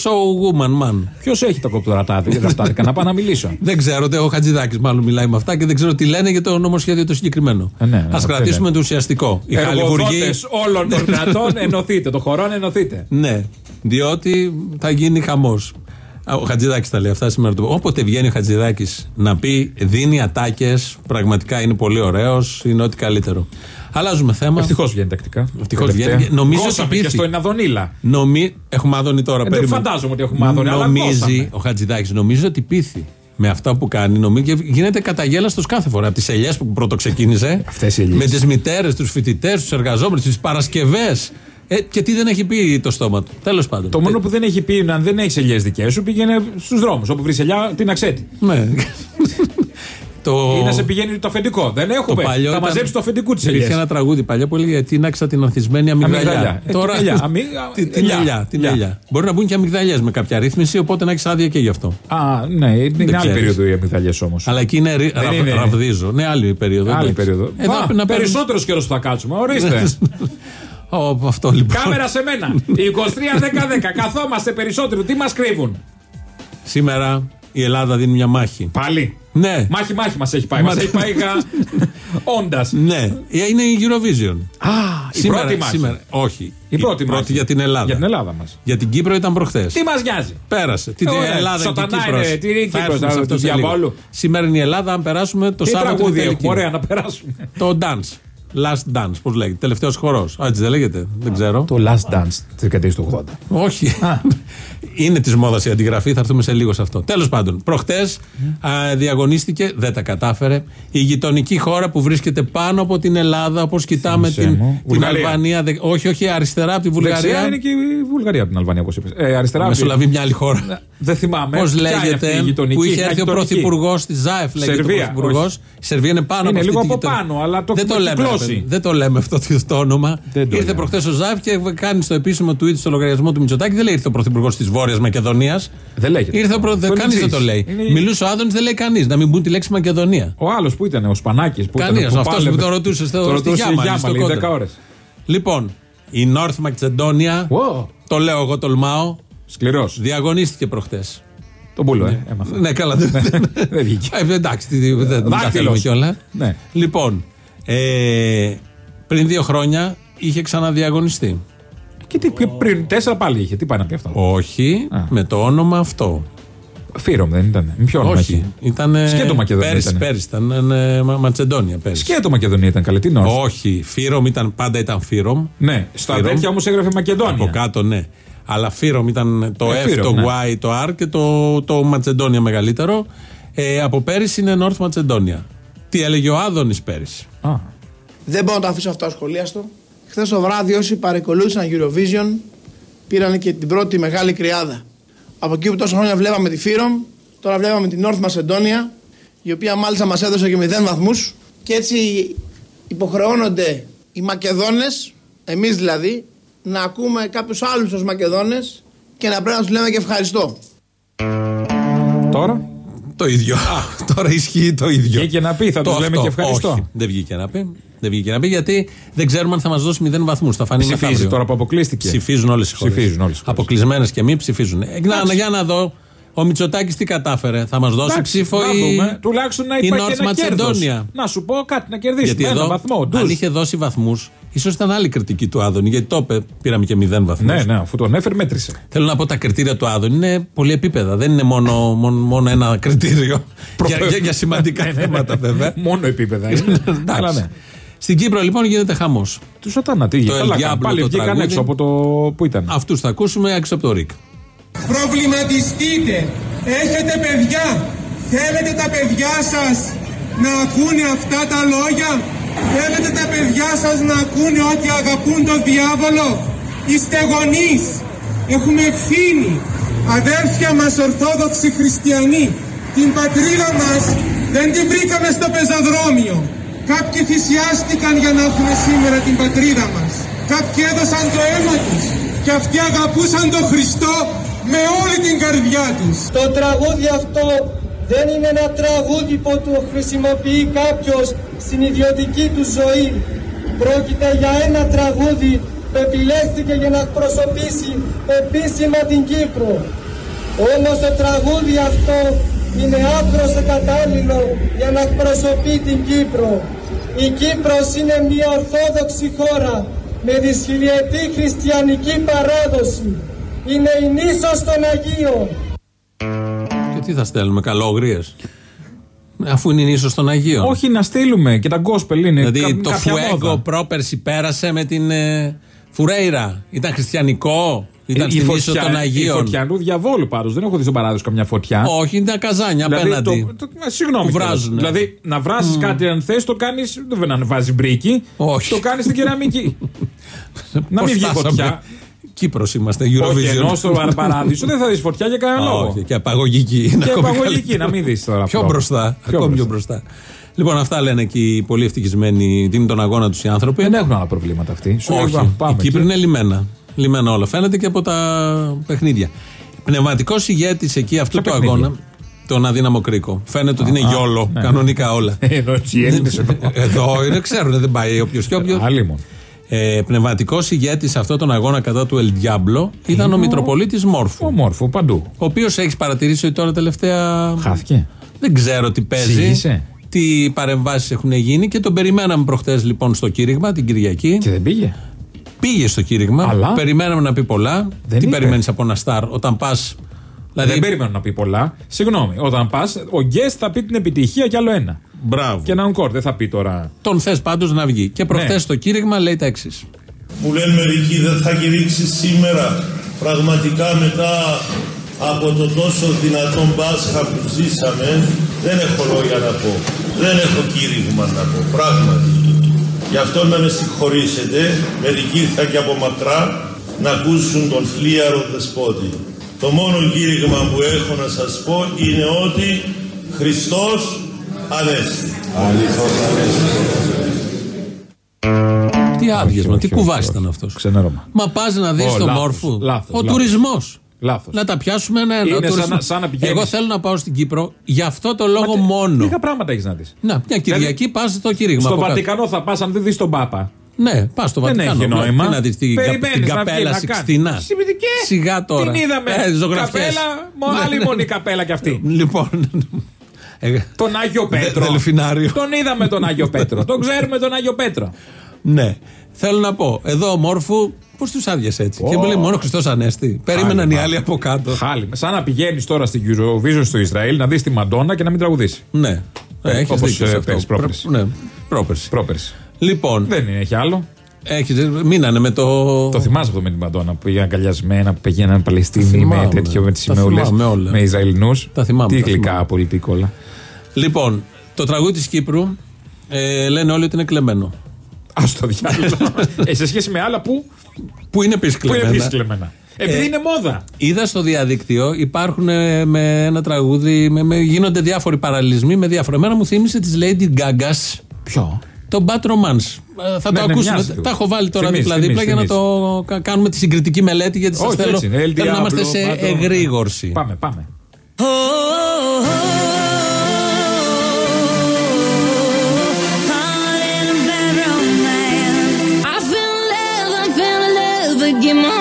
show woman man. Ποιος έχει τα κοπτορατάδικα να πάω να μιλήσω. (laughs) Δεν ξέρω, ο Χατζηδάκης μάλλον μιλάει με αυτά και δεν ξέρω τι λένε για το νομοσχέδιο το συγκεκριμένο. Ε, ναι, ναι, Α αυτό κρατήσουμε λένε. το ουσιαστικό. Οι Εργοδότες χαλιβουργοί. όλων των κρατών ενωθείτε. Το χωρών ενωθείτε. Ναι, διότι θα γίνει χαμός. Ο Χατζηδάκης τα λέει αυτά σήμερα. το- Όποτε βγαίνει ο Χατζηδάκης να πει δίνει ατάκες, πραγματικά είναι πολύ ωραίος, είναι ό,τι καλύτερο. Αλλάζουμε θέμα. Ευτυχώς βγαίνει τακτικά. Ευτυχώς Τελευταία. βγαίνει. Νομίζω ότι Γκώσαμε και πείθει. στο Εναδονίλα. Νομι... Έχουμε άδωνη τώρα. Ε, περίμενε. φαντάζομαι ότι έχουμε άδωνη, αλλά Νομίζει γκώσαμε. ο Χατζηδάκης, νομίζω ότι πείθει με αυτά που κάνει. Νομίζω και γίνεται καταγέλαστος κάθε φορά. Από τις ελιές που πρώτο ξεκίνησε. Αυτές οι ελιές. Με τις μητέρες, τους φοιτητές, τους εργαζόμενους, τις Παρασκευές. Ε, και τι δεν έχει πει το στόμα του. Τέλος πάντων. Το μόνο που δεν έχει πει είναι αν δεν έχει ελιές δικές σου, πήγαινε στους δρόμους. Όπου βρεις ελιά, την αξέτη. Ναι. (laughs) το... Ή να σε πηγαίνει το αφεντικό. Δεν έχουμε. Το παλιό Θα ήταν- μαζέψει το αφεντικού της Υπήρχε ελιές. ένα τραγούδι παλιά που έλεγε Τίναξα την ανθισμένη αμυγδαλιά. Αμυγδαλιά. Ε, την ελιά. (laughs) Αμύ- Την- την ελιά. ελιά. Την Ελιά. ελιά. Μπορεί να μπουν και αμυγδαλιές με κάποια ρύθμιση, οπότε να έχεις άδεια και γι' αυτό. Α, ναι, είναι άλλη ξέρεις. περίοδο οι αμυγδαλιές όμως. Αλλά εκεί είναι, ρι- Δεν ραβ- είναι- ραβδίζω. Ναι, άλλη περίοδο. Άλλη εντάξει. περίοδο. Εδώ Α, να παίρνεις- Περισσότερος καιρός θα κάτσουμε. Ορίστε. (laughs) Ω, αυτό λοιπόν. Κάμερα σε μένα. Η 23-10-10. Καθόμαστε περισσότερο. Τι μας κρύβουν; Σήμερα η Ελλάδα δίνει μια μάχη. Πάλι; Ναι, Μάχη, μάχη μας έχει πάει. Μα- Μα έχει πάει γα... όντας. ναι. Είναι η Eurovision. Α, η πρώτη μάχη. σήμερα. Όχι. Η πρώτη μάχη. για την Ελλάδα. Για την Ελλάδα μας. Για την Κύπρο ήταν προχθές. Τι μας νοιάζει; Πέρασε. Τι Ωραία. Ελλάδα και η Σατανά Κύπρος. είναι, τι είναι η Θα Κύπρος, έρθουμε σε του αυτό σε λίγο. διαβόλου. Σήμερα είναι η Ελλάδα, αν περάσουμε το Τι Σάββατο. τραγούδι την έχουμε. τελική. Ωραία, να περάσουμε. Το dance. Last dance, πώς λέγεται. Τελευταίος χορός. Έτσι δεν λέγεται. Δεν ξέρω. Το Last Dance της δεκαετίας του 80. Όχι. (laughs) Είναι της μόδας η αντιγραφή, θα έρθουμε σε λίγο σε αυτό. Τέλος πάντων, προχτές διαγωνίστηκε, δεν τα κατάφερε, η γειτονική χώρα που βρίσκεται πάνω από την Ελλάδα, όπως κοιτάμε Θύμισέ την, μου. την Βουλγαρία. Αλβανία. δε- όχι, όχι, αριστερά από τη Δεξιά Βουλγαρία. είναι και η Βουλγαρία από την Αλβανία, όπως είπες. Ε, αριστερά. από τη- Μεσολαβεί μια άλλη χώρα. Δεν θυμάμαι. Πώς Ποια είναι αυτή η λέγεται, γειτονική, που είχε μια έρθει ο γειτονική; πρωθυπουργός της ΖΑΕΦ, λέγεται Σερβία, ο πρωθυπουργός. όχι. Η Σερβία είναι πάνω Είναι από λίγο αυτή από τη γειτονική. πάνω, αλλά το δεν το έχουμε λέμε. Κυκλώσει. ρε παιδί. Δεν το λέμε αυτό το- το όνομα. Δεν το ήρθε λέμε. προχθές ο ΖΑΕΦ και κάνει στο επίσημο tweet στο λογαριασμό του Μητσοτάκη. Δεν λέει ήρθε ο πρωθυπουργός της Βόρειας Μακεδονίας. Δεν λέγεται. Ήρθε ο προ... Αυτό είναι Κανείς δεν τζις. το λέει. Είναι- Μιλούσε ο Άδωνης, δεν λέει κανείς. Να μην μπουν τη λέξη Μακεδονία. Ο άλλος που ήταν, ο Σπανάκης. Κανείς. Αυτός που το ρωτούσε στο Το ρωτούσε στη Γιάμαλη, στο Γιάμαλη, κόντρα. 10 ώρες. Λοιπόν, η North Macedonia, Wow. το λέω εγώ τολμάω, Σκληρός. διαγωνίστηκε προχτέ. Τον πούλο, ε. Έμαθα. Ναι, καλά. Δεν, (laughs) Δεν βγήκε. Ε, εντάξει, τι- δεν δεν τα Δάκτυλος. θέλουμε κιόλα. Ναι. Λοιπόν, ε, πριν δύο χρόνια είχε ξαναδιαγωνιστεί. Και τι, και πριν τέσσερα πάλι είχε. Τι πάει να πει αυτό; Όχι, Α. με το όνομα αυτό. Φύρομ δεν ήταν. Με ποιο όνομα Όχι. είχε; Ήταν. Σκέτο Μακεδονία Πέρυσι, ήτανε. πέρυσι ήταν. ε, Μα- Ματσεντόνια πέρυσι. Σκέτο Μακεδονία ήταν καλή. Τι νόημα. Όχι. Φύρομ ήταν, πάντα ήταν Φύρομ. Ναι, στα Φύρομ. τέτοια όμως έγραφε Μακεδόνια. Από κάτω, ναι. Αλλά Φύρομ ήταν το Ε, F, Φύρομ, το ναι. Y, το R και το, το Ματσεντόνια μεγαλύτερο. Ε, από πέρυσι είναι North Ματσεντόνια. Τι έλεγε ο Άδωνης πέρυσι. Α, Δεν μπορώ να το αφήσω αυτό ασχολίαστο. Χθες το βράδυ, όσοι παρακολούθησαν Eurovision πήραν και την πρώτη μεγάλη κρυάδα. Από εκεί που τόσα χρόνια βλέπαμε τη Φύρομ, τώρα βλέπαμε την North Macedonia, η οποία μάλιστα μας έδωσε και 0 βαθμούς. Και έτσι υποχρεώνονται οι Μακεδόνες, εμείς δηλαδή, να ακούμε κάποιους άλλους ως Μακεδόνες και να πρέπει να τους λέμε και ευχαριστώ. τώρα; Το ίδιο. (laughs) Τώρα ισχύει το ίδιο. Βγήκε να πει, θα Το τους λέμε αυτό. και ευχαριστώ. Όχι, δεν βγήκε να πει. Δεν βγήκε να πει γιατί δεν ξέρουμε αν θα μας δώσει 0 βαθμούς. Θα φανεί Ψηφίζει μεθαύριο. τώρα που αποκλείστηκε. Ψηφίζουν όλες οι χώρες. Ψηφίζουν όλες οι χώρες. Αποκλεισμένες και μη ψηφίζουν. Ε, να, για να δω. Ο Μητσοτάκης τι κατάφερε. Θα μας δώσει Εντάξει, ψήφο να η, δούμε. Τουλάχιστον να η υπάρχει North ένα κέρδος. Macedonia. Να σου πω κάτι να κερδίσει. Γιατί με εδώ, ένα βαθμό. ντους. αν είχε δώσει βαθμούς, ίσως ήταν άλλη κριτική του Άδωνη. Γιατί το είπε, πήραμε και 0 βαθμούς. Ναι, ναι, αφού τον έφερε, μέτρησε. Θέλω να πω τα κριτήρια του Άδωνη είναι πολύ επίπεδα. Δεν είναι μόνο, μόνο, μόνο ένα κριτήριο. για, για, για σημαντικά (laughs) θέματα βέβαια. Μόνο επίπεδα είναι. Αλλά Εντάξει. ναι. Στην Κύπρο λοιπόν γίνεται χαμός. Τους σατάνα, τι Το γίνεται. El Καλά, Diablo, Πάλι το βγήκαν τραγούδι. έξω από το. Πού ήταν. Αυτούς θα ακούσουμε έξω από το ΡΙΚ. Προβληματιστείτε. Έχετε παιδιά. Θέλετε τα παιδιά σας να ακούνε αυτά τα λόγια; Θέλετε τα παιδιά σας να ακούνε ότι αγαπούν τον διάβολο; Είστε γονείς. Έχουμε ευθύνη. Αδέρφια μας Ορθόδοξοι Χριστιανοί. Την πατρίδα μας δεν την βρήκαμε στο πεζοδρόμιο. Κάποιοι θυσιάστηκαν για να έχουμε σήμερα την πατρίδα μας. Κάποιοι έδωσαν το αίμα τους. Και αυτοί αγαπούσαν τον Χριστό με όλη την καρδιά τους. Το τραγούδι αυτό δεν είναι ένα τραγούδι που το χρησιμοποιεί κάποιος στην ιδιωτική του ζωή. Πρόκειται για ένα τραγούδι που επιλέχθηκε για να εκπροσωπήσει επίσημα την Κύπρο. Όμως το τραγούδι αυτό είναι άκρος κατάλληλο για να εκπροσωπεί την Κύπρο. Η Κύπρος είναι μια ορθόδοξη χώρα με δυσχυλιετή χριστιανική παράδοση. Είναι η νήσος των Αγίων. Και τι θα στέλνουμε, καλόγριες; Αφού είναι η νήσος των Αγίων. Όχι να στείλουμε και τα γκόσπελ είναι. Δηλαδή κα- το κάποια Φουέγκο μόδα. πρόπερση πέρασε με την ε, Φουρέιρα. Ήταν χριστιανικό. Ήταν Ε, η στην ίσο φωτιά- των Η Αγίων. φωτιανού διαβόλου πάντω. Δεν έχω δει στον παράδεισο καμιά φωτιά. Όχι, ήταν καζάνια Δηλαδή, απέναντι. το- το- ε, συγγνώμη. Που κιόλας. βράζουνε. Δηλαδή να βράσει κάτι αν θες, το κάνει. Δεν να βάζεις μπρίκι. Όχι. Το κάνεις στην κεραμική. (laughs) να Πώς μην βγει φτάσαμε. φωτιά. Κύπρος είμαστε, Όχι, Eurovision. ενώ στο (laughs) παράδεισο δεν θα δεις φωτιά για κανένα λόγο. Όχι, και απαγωγική. είναι Και ακόμη επαγωγική, καλύτερο. να μην δεις τώρα. Πιο αυτό. μπροστά. Πιο ακόμη πιο μπροστά. Λοιπόν, αυτά λένε εκεί οι πολύ ευτυχισμένοι. Δίνουν τον αγώνα τους οι άνθρωποι. Δεν έχουν άλλα προβλήματα αυτοί. Σου λέει, Όχι. «Πάμε, πάμε η Κύπρη εκεί». είναι λιμένα. Λιμένα όλα. Φαίνεται και από τα παιχνίδια. Πνευματικός ηγέτης εκεί αυτού Ποια του παιχνίδια; αγώνα. Τον αδύναμο κρίκο. Φαίνεται ότι είναι α, γιόλο. ναι. Κανονικά όλα. (laughs) Ενώ οι Έλληνες εδώ. Εδώ είναι, ξέρουν, δεν πάει όποιος και όποιος. Αλλήμον. Ε, Πνευματικός ηγέτης σε αυτόν τον αγώνα κατά του El Diablo ήταν ο Μητροπολίτης Μόρφου. Ο Μόρφου, παντού. Ο οποίος έχεις παρατηρήσει ότι τώρα τελευταία. Χάθηκε. Δεν ξέρω τι παίζει. Ζήγησε. Τι παρεμβάσεις έχουν γίνει και τον περιμέναμε προχτές λοιπόν στο κήρυγμα την Κυριακή. Και δεν πήγε. Πήγε στο κήρυγμα. Αλλά; Περιμέναμε να πει πολλά. Δεν τι είπε. περιμένεις από ένα στάρ όταν πας. Δηλαδή, Δεν περίμενα να πει πολλά. Συγγνώμη, όταν πας, ο guest θα πει την επιτυχία κι άλλο ένα. Μπράβο. Και έναν κορ, δεν θα πει τώρα. Τον θες πάντως να βγει. Και προχτέ Ναι. στο κήρυγμα λέει τα εξής. Μου λένε μερικοί δεν θα κηρύξει σήμερα πραγματικά μετά από το τόσο δυνατόν Πάσχα που ζήσαμε δεν έχω λόγια να πω δεν έχω κήρυγμα να πω πράγματι γι' αυτό να με συγχωρήσετε μερικοί ήρθαν και από μακρά να ακούσουν τον φλίαρο δεσπότη το μόνο κήρυγμα που έχω να σας πω είναι ότι Χριστός Ανέστη Αληθώς Ανέστη Τι άδειασμα, όχι, τι όχι, κουβά όχι. ήταν αυτός. Ξενέρωμα. Μα πας να δεις Ω, τον λάθος, μόρφου. λάθος, ο λάθος. τουρισμός. Λάθος. Να τα πιάσουμε ένα-ένα. Είναι Ο σαν τουρισμός. να- σαν να πηγαίνεις. Εγώ θέλω να πάω στην Κύπρο για αυτό το λόγο μόνο. Λίγα πράγματα έχεις να δεις. Να, μια Κυριακή πας στο κήρυγμα. Στο από κάτω. Βατικανό θα πας αν δεν δεις τον Πάπα. Ναι, πας στο Δεν Βατικανό. έχει νόημα. Τι να δεις την, κα- Περιμένεις την να βγει καπέλα να Σιξτίνα. κάνει. Συμμετική. Σιγά τώρα. Την είδαμε. Ε, ζωγραφιές. Καπέλα, μο- Ναι, άλλη ναι. μόνη καπέλα κι αυτή. Λοιπόν. ε, Τον Άγιο Πέτρο. Δελφινάριο. Τον είδαμε τον Άγιο Πέτρο. τον ξέρουμε τον Άγιο Πέτρο. Ναι. Θέλω να πω, εδώ ο Μόρφου, πώς τους άδειασε έτσι; Ω. Και μου λέει μόνο Χριστός Ανέστη. Περίμεναν οι Χάλιμα. άλλοι από κάτω. Χάλι. Σαν να πηγαίνεις τώρα στην Eurovision στο Ισραήλ να δεις τη Μαντόνα και να μην τραγουδήσεις. Ναι. Ε, Έχεις όπως, δίκιο ε, σε αυτό. πέρυσι, πρόπερση. Προ- Ναι, πρόπερση. Πρόπερση. Λοιπόν, Δεν είναι, έχει άλλο. έχεις, μείνανε με το. Το θυμάσαι αυτό με την Μαντόνα που πήγαιναν αγκαλιασμένα, που πήγαιναν Παλαιστίνοι με θυμάμαι. τέτοιο με τις Τα σημαούλε. θυμάμαι όλα. Με Ισραηλινούς. Τα θυμάμαι, Τι τα γλυκά θυμάμαι. πολιτικό όλα. Λοιπόν, το τραγούδι της Κύπρου ε, λένε όλοι ότι είναι κλεμμένο. Α το διάλογο. ε, σε σχέση με άλλα που, Που είναι επίση που είναι κλεμμένα. επίση κλεμμένα. Επειδή Ε, είναι μόδα. Είδα στο διαδίκτυο υπάρχουν ε, με ένα τραγούδι, με, με- γίνονται διάφοροι παραλληλισμοί με διάφορα. Εμένα μου θύμισε τη Lady Gaga. Ποιο; Το Bad Romance. Ε, θα Ναι, το ναι, ακούσουμε. μοιάζει λίγο. Τα έχω βάλει τώρα Θυμίζει, δίπλα-δίπλα θυμίζει, για να το κα- κάνουμε τη συγκριτική μελέτη γιατί σας Όχι, θέλω, έτσι είναι. El θέλω να είμαστε Diablo, σε Bad Romance. εγρήγορση. Πάμε, πάμε. I feel love, I feel love, but give my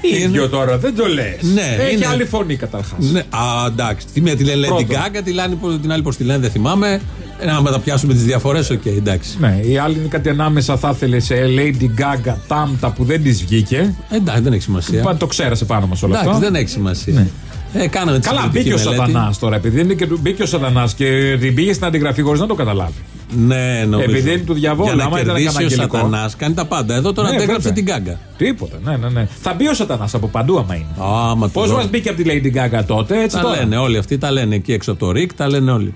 ίδιο. (laughs) ίδιο τώρα, δεν το λες. Ναι, Έχει είναι. άλλη φωνή καταρχάς. Ναι, α, εντάξει. Τη μία τη λένε Lady Πρώτο. Gaga, τη λένε, την άλλη πώς τη λένε, δεν θυμάμαι. Ε, Να τα πιάσουμε τις διαφορές, οκ, εντάξει. Ναι, η άλλη είναι κάτι ανάμεσα, θα ήθελε σε Lady Gaga Τάμτα που δεν της βγήκε. Εντάξει, δεν έχει σημασία. Πα- Το ξέρασε πάνω μας όλο Εντάξει, αυτό. δεν έχει σημασία. Ναι. Ε, κάναμε τη Καλά, συγκριτική μπήκε ο μελέτη. Σατανάς τώρα. Επειδή είναι και του- μπήκε ο Σατανάς και την πήγε στην αντιγραφή χωρίς να το καταλάβει. Ναι, νομίζω. Επειδή είναι του διαβόλου, Για να άμα ήταν κερδίσει ο αγγελικό. Σατανάς, κάνει τα πάντα. Εδώ τώρα Ναι, αντέγραψε βέβαια. την Γκάγκα. Τίποτα, ναι, ναι, ναι. Θα μπει ο Σατανάς από παντού, άμα είναι. Άμα Πώς το δω. μας μπήκε από τη Lady Gaga τότε, έτσι Τα τώρα; λένε όλοι αυτοί, τα λένε εκεί έξω από το ΡΙΚ, τα λένε όλοι.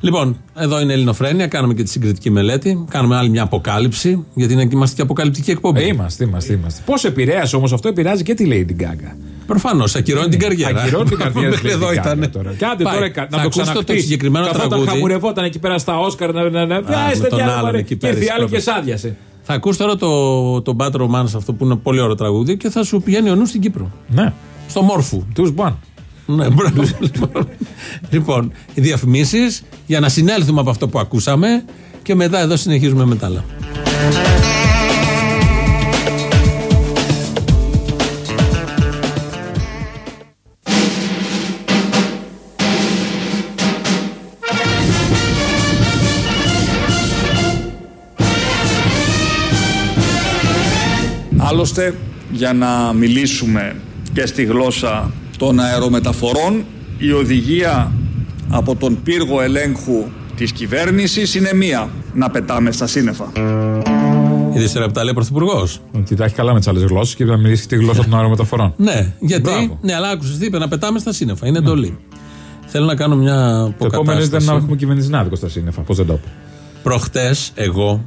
Λοιπόν, εδώ είναι η Ελληνοφρένεια, κάναμε και τη συγκριτική μελέτη. Κάνουμε άλλη μια αποκάλυψη, γιατί είναι, είμαστε και αποκαλυπτική εκπομπή. Ε, είμαστε, είμαστε, είμαστε. Πώς επηρέασε όμως αυτό, επηρεάζει και τη Lady Gaga. Προφανώς, ακυρώνει την καριέρα. Ακυρώνει την καριέρα Μέχρι της (laughs) εδώ Lady Gaga ήταν. τώρα. Και άντε Πάει. τώρα κα- Θα να το ακούσω ξανακτήσει. το συγκεκριμένο Καθόταν, τραγούδι. χαμουρευόταν εκεί πέρα στα Όσκαρ να, να, να, Α, πιάστε με τον διάλογο, άλλον ρε. εκεί Και πέρα, ήρθε η άλλη και πρόπερση. σάδιασε. Θα ακούς τώρα το, το Bad Romance αυτό που είναι πολύ ωραίο τραγούδι και θα σου πηγαίνει ο νους στην Κύπρο. Ναι. Στο Μόρφου. Του μπαν. Ναι, μπράβο. λοιπόν, οι διαφημίσεις για να συνέλθουμε από αυτό που ακούσαμε και μετά εδώ συνεχίζουμε με τα άλλα. Άλλωστε, για να μιλήσουμε και στη γλώσσα των αερομεταφορών, η οδηγία από τον πύργο ελέγχου της κυβέρνησης είναι μία, να πετάμε στα σύννεφα. Είδες τώρα που τα λέει ο Πρωθυπουργός; Ότι τα έχει καλά με τις άλλες γλώσσες και να μιλήσει τη γλώσσα των αερομεταφορών. Ναι, γιατί; Μπράβο. Ναι, αλλά άκουσες τι είπε, να πετάμε στα σύννεφα. Είναι εντολή. Θέλω να κάνω μια Το επόμενο ήταν αποκατάσταση. να έχουμε κυβερνησινάδικο στα σύννεφα. Πώς δεν το είπα. Προχτές, εγώ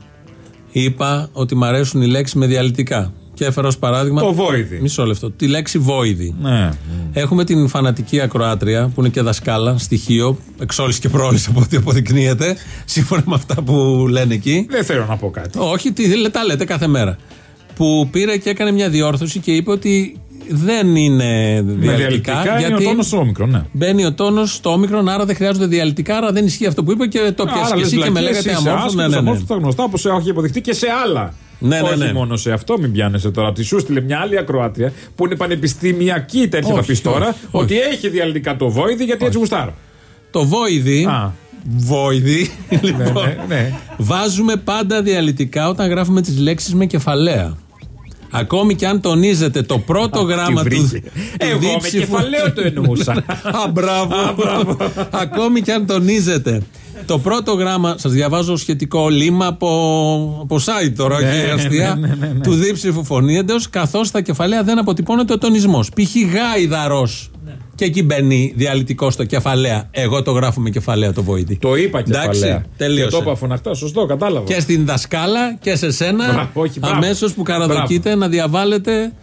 είπα ότι μ' αρέσουν οι λέξεις με διαλυτικά. Και έφερα ως παράδειγμα. Το βόηδη. Μισό λεπτό. Τη λέξη βόηδη. Ναι. Έχουμε την φανατική ακροάτρια που είναι και δασκάλα, στοιχείο, εξ όλης και πρόλης από ό,τι αποδεικνύεται, σύμφωνα με αυτά που λένε εκεί. Δεν θέλω να πω κάτι. Όχι, τι, λέ- τα λέτε κάθε μέρα. Που πήρε και έκανε μια διόρθωση και είπε ότι δεν είναι Με διαλυτικά. διαλυτικά είναι ο γιατί τόνος στο όμικρο, ναι. Μπαίνει ο τόνος στο όμικρον, άρα δεν χρειάζονται διαλυτικά, άρα δεν ισχύει αυτό που είπε και το πιάσει Άρα και λες εσύ και με βλακίες, λέγατε είσαι αμόρφο. Ναι, άσχετος, ναι, ναι. αμόρφος, τα γνωστά όπως έχει αποδειχτεί και σε άλλα. Ναι, ναι, όχι ναι. μόνο σε αυτό, μην πιάνεσαι τώρα. Τη σου στείλε μια άλλη ακροάτρια που είναι πανεπιστημιακή τέτοια θα Όχι, πει τώρα, όχι, ότι έχει διαλυτικά το βόηδη γιατί έτσι γουστάρω. Το βόηδη. Α. Βόηδη. λοιπόν, ναι, ναι. Βάζουμε πάντα διαλυτικά όταν γράφουμε τις λέξεις με κεφαλαία. Ακόμη και αν τονίζετε το πρώτο γράμμα Τι του. βρήκε. του Εγώ με δίψηφου- κεφαλαίο το εννοούσα. (laughs) Α, μπράβο. Ακόμη και αν τονίζετε το πρώτο γράμμα, σας διαβάζω σχετικό λίμα από, από site τώρα, Ναι, όχι ναι, αστεία, ναι, ναι, ναι. του δίψηφου φωνήεντο, καθώς στα κεφαλαία δεν αποτυπώνεται ο τονισμός. Π.χ. γάιδαρος. Και εκεί μπαίνει διαλυτικό στο κεφαλαία. Εγώ το γράφω με κεφαλαία το βοηθή. Το είπα και Εντάξει, παλαιά. τελείωσε. Και το είπα φωναχτά, σωστό, κατάλαβα. Και στην δασκάλα και σε σένα. Μπράβο, όχι, μπράβο. Αμέσως που καραδοκείτε να διαβάλλετε.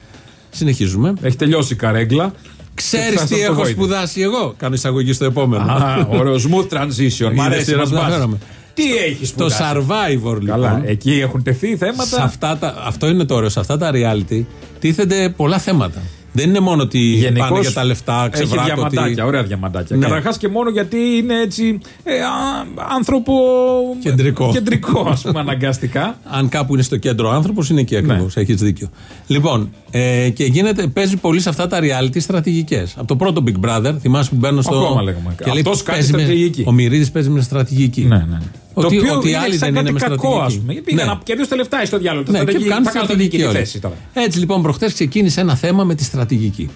Συνεχίζουμε. Έχει τελειώσει η καρέγκλα. Ξέρεις Και τι φτάσαμε στο έχω βόηδη. σπουδάσει εγώ; Κάνω εισαγωγή στο επόμενο. Α, ωραίος smooth transition. Μ' αρέσει Είδες να τι να φέραμε. Τι έχεις Το σπουδάσει; survivor λοιπόν. Καλά, εκεί έχουν τεθεί Σε θέματα. αυτά τα, αυτό είναι το ωραίο. Σε αυτά τα reality τίθενται πολλά θέματα. Δεν είναι μόνο ότι Γενικώς πάνε για τα λεφτά, Έχει ξεβράκωτοι. διαμαντάκια, ωραία διαμαντάκια. Ναι. Καταρχάς και μόνο γιατί είναι έτσι ε, α, άνθρωπο. Κεντρικό. Κεντρικό, ας πούμε, αναγκαστικά. (laughs) Αν κάπου είναι στο κέντρο άνθρωπος, είναι εκεί ακριβώς. Ναι. Έχεις δίκιο. Λοιπόν, ε, και γίνεται, παίζει πολύ σε αυτά τα reality στρατηγικές. Από το πρώτο Big Brother, θυμάσαι που μπαίνω στο. Ακόμα λέγαμε. Και λέει, Αυτός κάνει παίζει με- στρατηγική. Ο Μυρίδης παίζει με στρατηγική. Ναι, ναι. Ότι, το οποίο ότι οι είναι άλλοι σαν δεν είναι κάτι με κακό, στρατηγική. ας πούμε. Πήγα Ναι. να κερδίσω τα λεφτά στο διάλογο. Ναι, και στρατηγική- κάνεις θα κάνω στρατηγική στρατηγική όλοι. θέση τώρα. Έτσι λοιπόν, προχτέ ξεκίνησε ένα θέμα με τη στρατηγική.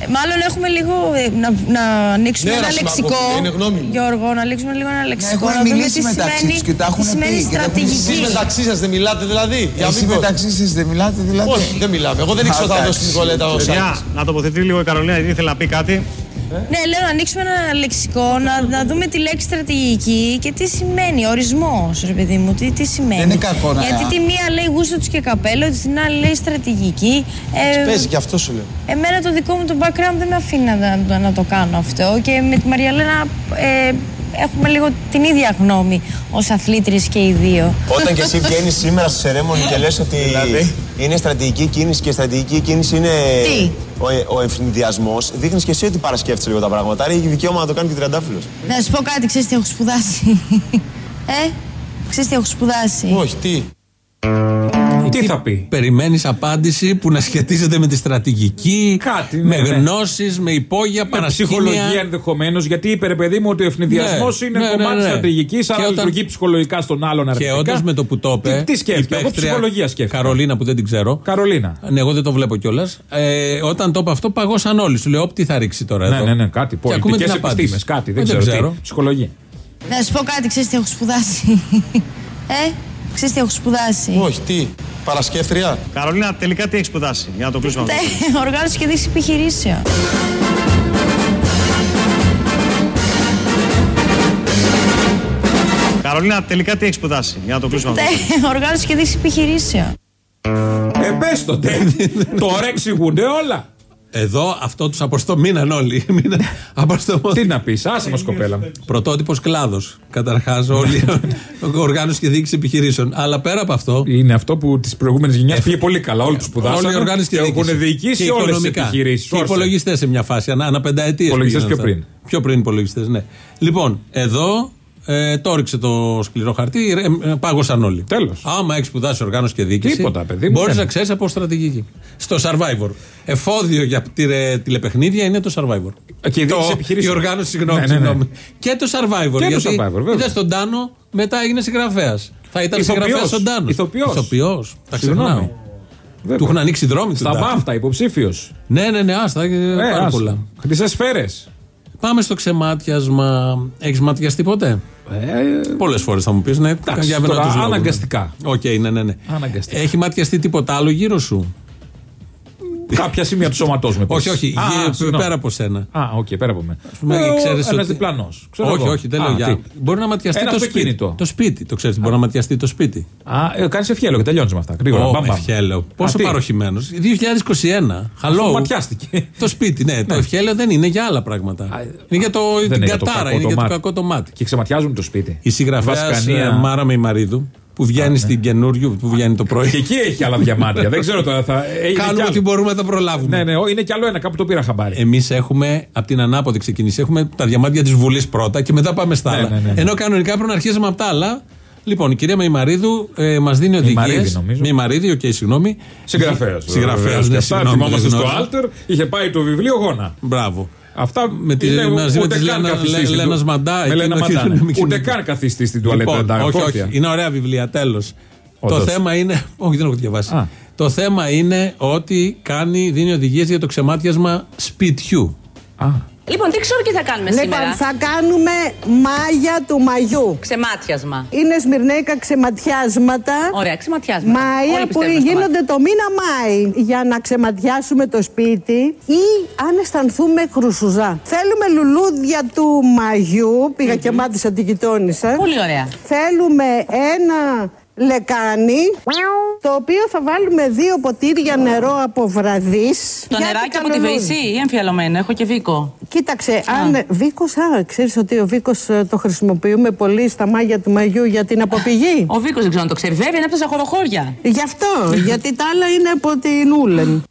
Ε, Μάλλον έχουμε λίγο ε, να, να ανοίξουμε Ναι, ένα να λεξικό. συμμαχώ, είναι γνώμη μου. Γιώργο, να ανοίξουμε λίγο ένα λεξικό. έχουν να δούμε μιλήσει τι μεταξύ σημαίνει, τους και τα έχουν τι σημαίνει πει και τα έχουν στρατηγική. Εσείς μεταξύ σας δεν μιλάτε δηλαδή; Για Εσείς αμigos. μεταξύ σας δεν μιλάτε δηλαδή; Όχι, δεν μιλάμε. Εγώ δεν ήξερα ότι θα δώσει την Νικολέτα ο Παιδιά, Σάκης. να τοποθετεί λίγο η Καρολίνα, γιατί ήθελα να πει κάτι. Ναι, λέω να ανοίξουμε ένα λεξικό, να, να δούμε τη λέξη στρατηγική και τι σημαίνει, ορισμός, ρε παιδί μου, τι, τι σημαίνει. Δεν είναι κακό να- Γιατί τη μία λέει γούστο τους και καπέλο, την άλλη λέει στρατηγική. Ε, Παίζει και αυτό σου λέω. Εμένα το δικό μου το background δεν με αφήνει να, να, να το κάνω αυτό και με τη Μαριαλένα ε, έχουμε λίγο την ίδια γνώμη ως αθλήτρες και οι δύο. Όταν και εσύ βγαίνεις σήμερα στο σερέμονι και λες ότι είναι στρατηγική κίνηση και στρατηγική κίνηση είναι Τι; ο, ο ευνηδιασμός, δείχνεις και εσύ ότι παρασκέφτεσαι λίγο τα πράγματα. Άρα έχει δικαίωμα να το κάνει και τριαντάφυλλος. Να σου πω κάτι, ξέρεις τι έχω σπουδάσει; Ε, ξέρεις τι έχω σπουδάσει; Όχι, τι; Τι θα πει; Περιμένεις απάντηση που να σχετίζεται με τη στρατηγική, Κάτι, με ναι, ναι. γνώσεις, με υπόγεια, Με παρασκήνια. ψυχολογία ενδεχομένως, γιατί είπε ρε παιδί μου ότι ο ευνηδιασμό Ναι, είναι ναι, κομμάτι ναι, ναι. στρατηγικής, Και άρα όταν- λειτουργεί ψυχολογικά στον άλλον Και αρνητικά. όντως με το που το είπε. Τι, τι σκέφτηκε, η εγώ παίκτρια ψυχολογία σκέφτηκα. Καρολίνα που δεν την ξέρω. Καρολίνα. Ναι, εγώ δεν το βλέπω κιόλας. Ε, όταν το είπε αυτό, παγώσαν όλοι. Σου λέω, «Όπ, τι θα ρίξει τώρα Ναι, εδώ. ναι, ναι, κάτι. Και ακούμε Πολιτικές την απάντηση. επιστήμε, κάτι. Δεν, Δεν ξέρω, ξέρω. τι. Ψυχολογία. Να σου πω κάτι, ξέρεις τι έχω σπουδάσει. (laughs) Ε, ξέρεις τι έχω σπουδάσει; Όχι, τι. Παρασκεύτρια; Καρολίνα, τελικά τι έχεις σπουδάσει, για να το κλείσουμε αυτό. Ναι, (laughs) Οργάνωση και δίση επιχειρήσεων. Καρολίνα, τελικά τι έχεις σπουδάσει, για να το κλείσουμε αυτό. Ναι, (laughs) Οργάνωση και δίση επιχειρήσεων. Ε, πες το, τε. Τώρα εξηγούνται όλα. Εδώ αυτό τους αποστομήναν όλοι. (laughs) Μείναν (laughs) αποστομώ- Τι να πεις, άσε μας κοπέλα. μου. Πρωτότυπος κλάδος. Καταρχάς, όλη (laughs) οργάνωση και διοίκηση επιχειρήσεων. Αλλά πέρα από αυτό. Είναι αυτό που της προηγούμενης γενιάς πήγε πολύ καλά. Όλοι τους σπουδάσαν. Όλη η οργάνωση και, έχουν διοικήσει όλες τις επιχειρήσεις. Και υπολογιστές σε μια φάση, ανά, ανά πενταετίες. Υπολογιστές πήγαιναν πιο αυτά. Πιο πριν υπολογιστές, ναι. Λοιπόν, εδώ ε, το έριξε το σκληρό χαρτί, ε, ε, πάγωσαν όλοι. Τέλος. Άμα έχεις σπουδάσει οργάνωση και διοίκηση. Τίποτα, παιδί μου, Μπορείς δεν. να ξέρεις από στρατηγική. Στο Survivor. Εφόδιο για τηλε- τηλεπαιχνίδια είναι το Survivor. Και η το, διοίκηση επιχειρήσεων. η οργάνωση, συγγνώμη. Ναι, ναι, ναι. συγγνώμη. Και το Survivor. Και το γιατί Survivor, βέβαια. είδες τον Τάνο, μετά έγινε συγγραφέας. Θα ήταν Ηθοποιός. συγγραφέας ο Τάνος. Ηθοποιός. Ηθοποιός. Τα Συγγνώμη. ξεχνάω. Του έχουν ανοίξει δρόμοι του Στα Τάνο. ΒΑΦΤΑ, υποψήφιος. Ναι, ναι, ναι, άστα. Ε, πάρα πολλά. Χρυσές σφαίρες. Πάμε στο ξεμάτιασμα. Έχεις ματιαστεί ποτέ; Ε, Πολλές φορές θα μου πεις, ναι. Εντάξει, για ένα τώρα τους λόγους, ναι. αναγκαστικά. Οκ, ναι, ναι, ναι. Αναγκαστικά. Έχει ματιαστεί τίποτα άλλο γύρω σου; Κάποια σημεία του σώματός μου. όχι, όχι. Α, γύρω- συγγνώμη. πέρα από σένα. Α, οκ, πέρα από μένα. πούμε, ξέρεις Ένας ότι- διπλανός. όχι, όχι, δεν λέω για. Μπορεί να ματιαστεί Ένα το σπίτι. αυτοκίνητο. Το σπίτι. Το ξέρεις, μπορεί να ματιαστεί το σπίτι. Α, ε, κάνεις ευχέλαιο και τελειώνεις με αυτά. Γρήγορα. Ω, μπαμ, μπαμ. ευχέλαιο. Πόσο τι; παρωχημένος. 2021. Αφού Hello. ματιάστηκε. Το σπίτι, ναι. Το ευχέλαιο δεν είναι για άλλα πράγματα. Είναι για το, Δεν την είναι για το κατάρα, κακό είναι το για το μάτι. κακό το μάτι. Και ξεματιάζουν το σπίτι. Η συγγραφέας Βασκανία. Μάρα Μεϊμαρίδου που βγαίνει στην καινούριο που βγαίνει το πρωί. Και εκεί έχει άλλα διαμάντια. Δεν ξέρω τώρα. Θα... (laughs) ε, είναι κι Κάνουμε άλλο. ό,τι μπορούμε να τα προλάβουμε. Ναι, ναι, ο- είναι κι άλλο ένα. Κάπου το πήρα χαμπάρι. Εμείς έχουμε από την ανάποδη ξεκινήσει. Έχουμε τα διαμάντια της Βουλής πρώτα και μετά πάμε στα Ναι, άλλα. ναι, ναι, ναι. Ενώ κανονικά πρέπει να αρχίσουμε από τα άλλα. Λοιπόν, η κυρία Μεϊμαρίδου ε, μας δίνει οδηγίες. Μεϊμαρίδη, νομίζω. Μεϊμαρίδη, οκ, συγγνώμη. Συγγραφέας. Συγγραφέας, ναι, συγγνώμη. Θυμόμαστε δεν στο γνώριζα. Άλτερ, είχε πάει το βιβλίο γόνα. Μπράβο. Αυτά Με τη- είναι μαζί με ούτε της καν Λένα- καθιστή Λέ- στην Λένας του- Μαντά, Με εκείνο Λένα όχι, Μαντά. είναι μικρή. Ούτε καν καθιστή στην τουαλέτα. Λοιπόν, τα όχι, αγχώθια. όχι. Είναι ωραία βιβλία, τέλος. Το Όντως. θέμα είναι. Όχι, δεν έχω διαβάσει. Α. Το θέμα είναι ότι κάνει, δίνει οδηγίες για το ξεμάτιασμα σπιτιού. Λοιπόν, τι ξέρω τι θα κάνουμε Λοιπόν, σήμερα. θα κάνουμε μάγια του μαγιού. Ξεμάτιασμα. Είναι σμυρνέικα ξεματιάσματα. Ωραία, ξεματιάσματα. Μάια Όλοι που πιστεύουμε στο γίνονται το μήνα Μάη για να ξεματιάσουμε το σπίτι ή αν αισθανθούμε χρουσουζά. Θέλουμε λουλούδια του μαγιού. Πήγα και μάτισα την γειτόνισσα. Πολύ ωραία. Θέλουμε ένα λεκάνι το οποίο θα βάλουμε δύο ποτήρια νερό από βραδείς. Το για νεράκι την από τη καλολούδη. Βεϊσή ή εμφιαλωμένο. Έχω και βίκο. Κοίταξε, αν Βίκος, α, ξέρεις ότι ο Βίκος ε, το χρησιμοποιούμε πολύ στα μάγια του μαγιού για την αποπηγή; (laughs) Ο βίκος δεν ξέρω αν το ξέρει. Βέβαια είναι από τα ζαχοροχώρια. Γι' αυτό, γιατί τα άλλα είναι από την Ούλεν.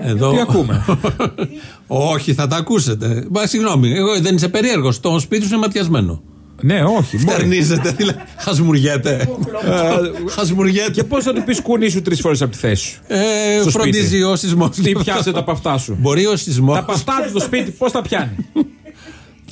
Εδώ... Τι ακούμε; (laughs) όχι, θα τα ακούσετε. Μα συγγνώμη, εγώ δεν είσαι περίεργος. Το σπίτι σου είναι ματιασμένο. Ναι, όχι. μπορεί. Φτερνίζεται, δηλαδή. Χασμουριέται. Χασμουριέται. Και πώς θα του πεις κουνή σου τρεις φορές από τη θέση σου; Ε, στο φροντίζει σπίτι. ο σεισμό. Τι πιάσε τα παυτά σου; Μπορεί ο σεισμό. Τα παυτά του στο σπίτι, πώς τα πιάνει;